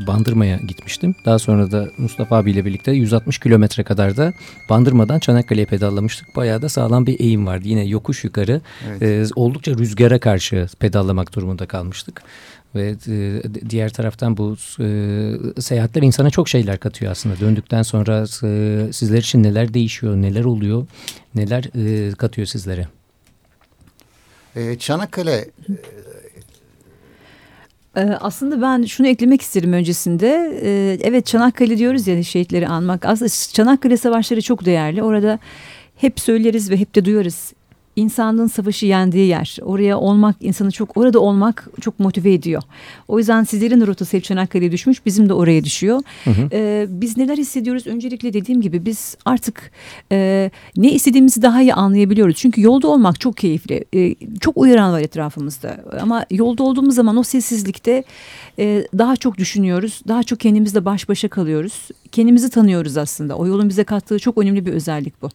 Bandırma'ya gitmiştim. Daha sonra da Mustafa abiyle birlikte 160 kilometre kadar da Bandırma'dan Çanakkale'ye pedallamıştık. Bayağı da sağlam bir eğim vardı. Yine yokuş yukarı Evet. oldukça rüzgara karşı pedallamak durumunda kalmıştık. Ve e, diğer taraftan bu e, seyahatler insana çok şeyler katıyor aslında. Döndükten sonra e, sizler için neler değişiyor, neler oluyor, neler e, katıyor sizlere? E, Çanakkale Ee, aslında ben şunu eklemek isterim öncesinde. Ee, evet Çanakkale diyoruz ya şehitleri anmak. Aslında Çanakkale savaşları çok değerli. Orada hep söyleriz ve hep de duyarız. İnsanlığın savaşı yendiği yer. Oraya olmak insanı çok orada olmak çok motive ediyor. O yüzden sizlerin rotası hep Çanakkale'ye düşmüş. Bizim de oraya düşüyor. Ee, biz neler hissediyoruz? Öncelikle dediğim gibi biz artık e, ne istediğimizi daha iyi anlayabiliyoruz. Çünkü yolda olmak çok keyifli. Ee, çok uyaran var etrafımızda. Ama yolda olduğumuz zaman o sessizlikte e, daha çok düşünüyoruz. Daha çok kendimizle baş başa kalıyoruz. Kendimizi tanıyoruz aslında. O yolun bize kattığı çok önemli bir özellik bu.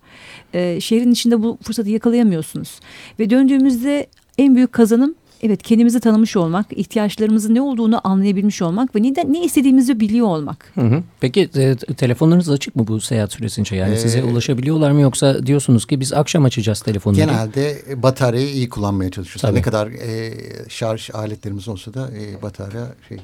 Ee, şehrin içinde bu fırsatı yakalayamıyorsunuz. Ve döndüğümüzde en büyük kazanım evet kendimizi tanımış olmak, ihtiyaçlarımızın ne olduğunu anlayabilmiş olmak ve neden ne istediğimizi biliyor olmak. Hı hı. Peki e, telefonlarınız açık mı bu seyahat süresince? Yani Ee, size ulaşabiliyorlar mı yoksa diyorsunuz ki biz akşam açacağız telefonları? genelde bataryayı iyi kullanmaya çalışıyoruz. Tabii. Ne kadar e, şarj aletlerimiz olsa da e, batarya şey, e,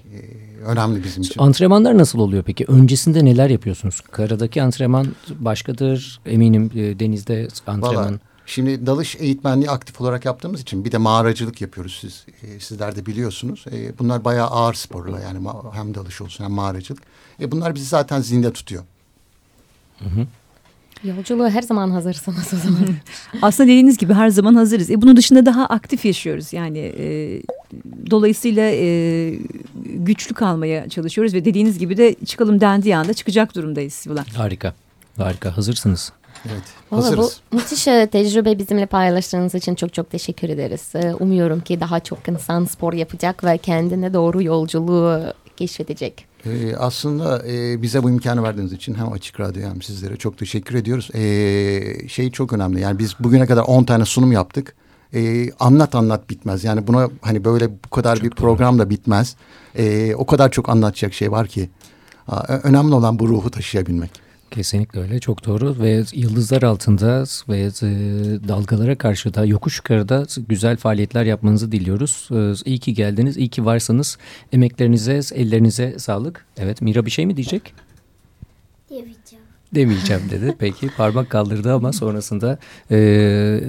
önemli bizim için. Antrenmanlar nasıl oluyor peki? Öncesinde neler yapıyorsunuz? Karadaki antrenman başkadır. Eminim e, denizde antrenman. Valla şimdi dalış eğitmenliği aktif olarak yaptığımız için bir de mağaracılık yapıyoruz siz e, sizler de biliyorsunuz. E, bunlar bayağı ağır sporlar yani hem dalış olsun hem mağaracılık. E, bunlar bizi zaten zinde tutuyor. Yolculuğu her zaman hazırsınız o zaman. Aslında dediğiniz gibi her zaman hazırız. E, bunun dışında daha aktif yaşıyoruz. Yani e, dolayısıyla e, güçlü kalmaya çalışıyoruz ve dediğiniz gibi de çıkalım dendiği anda çıkacak durumdayız yola. Harika. Harika. Hazırsınız. Evet. Hazırız. bu müthiş e, tecrübe bizimle paylaştığınız için çok çok teşekkür ederiz. E, Umuyorum ki daha çok insan spor yapacak ve kendine doğru yolculuğu keşfedecek. Ee, aslında e, bize bu imkanı verdiğiniz için hem Açık Radyo hem sizlere çok teşekkür ediyoruz. Ee, şey çok önemli yani biz bugüne kadar 10 tane sunum yaptık. Ee, anlat anlat bitmez. Yani buna hani böyle bu kadar bir program da bitmez. Ee, o kadar çok anlatacak şey var ki. Aa, önemli olan bu ruhu taşıyabilmek. Kesinlikle öyle çok doğru ve yıldızlar altında ve e, dalgalara karşı da yokuş yukarıda güzel faaliyetler yapmanızı diliyoruz. E, iyi ki geldiniz, iyi ki varsınız. Emeklerinize, ellerinize sağlık. Evet Mira bir şey mi diyecek? Diyemeyeceğim. Demeyeceğim dedi. Peki parmak kaldırdı ama sonrasında e,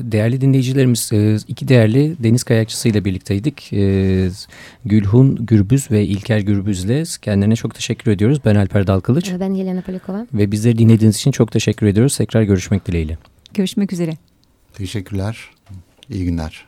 değerli dinleyicilerimiz e, iki değerli deniz kayakçısıyla birlikteydik. E, Gülhun Gürbüz ve İlker Gürbüz'le kendilerine çok teşekkür ediyoruz. Ben Alper Dalkılıç E, Ben Yelena Polikova. ve bizleri dinlediğiniz için çok teşekkür ediyoruz. Tekrar görüşmek dileğiyle. Görüşmek üzere. Teşekkürler. İyi günler.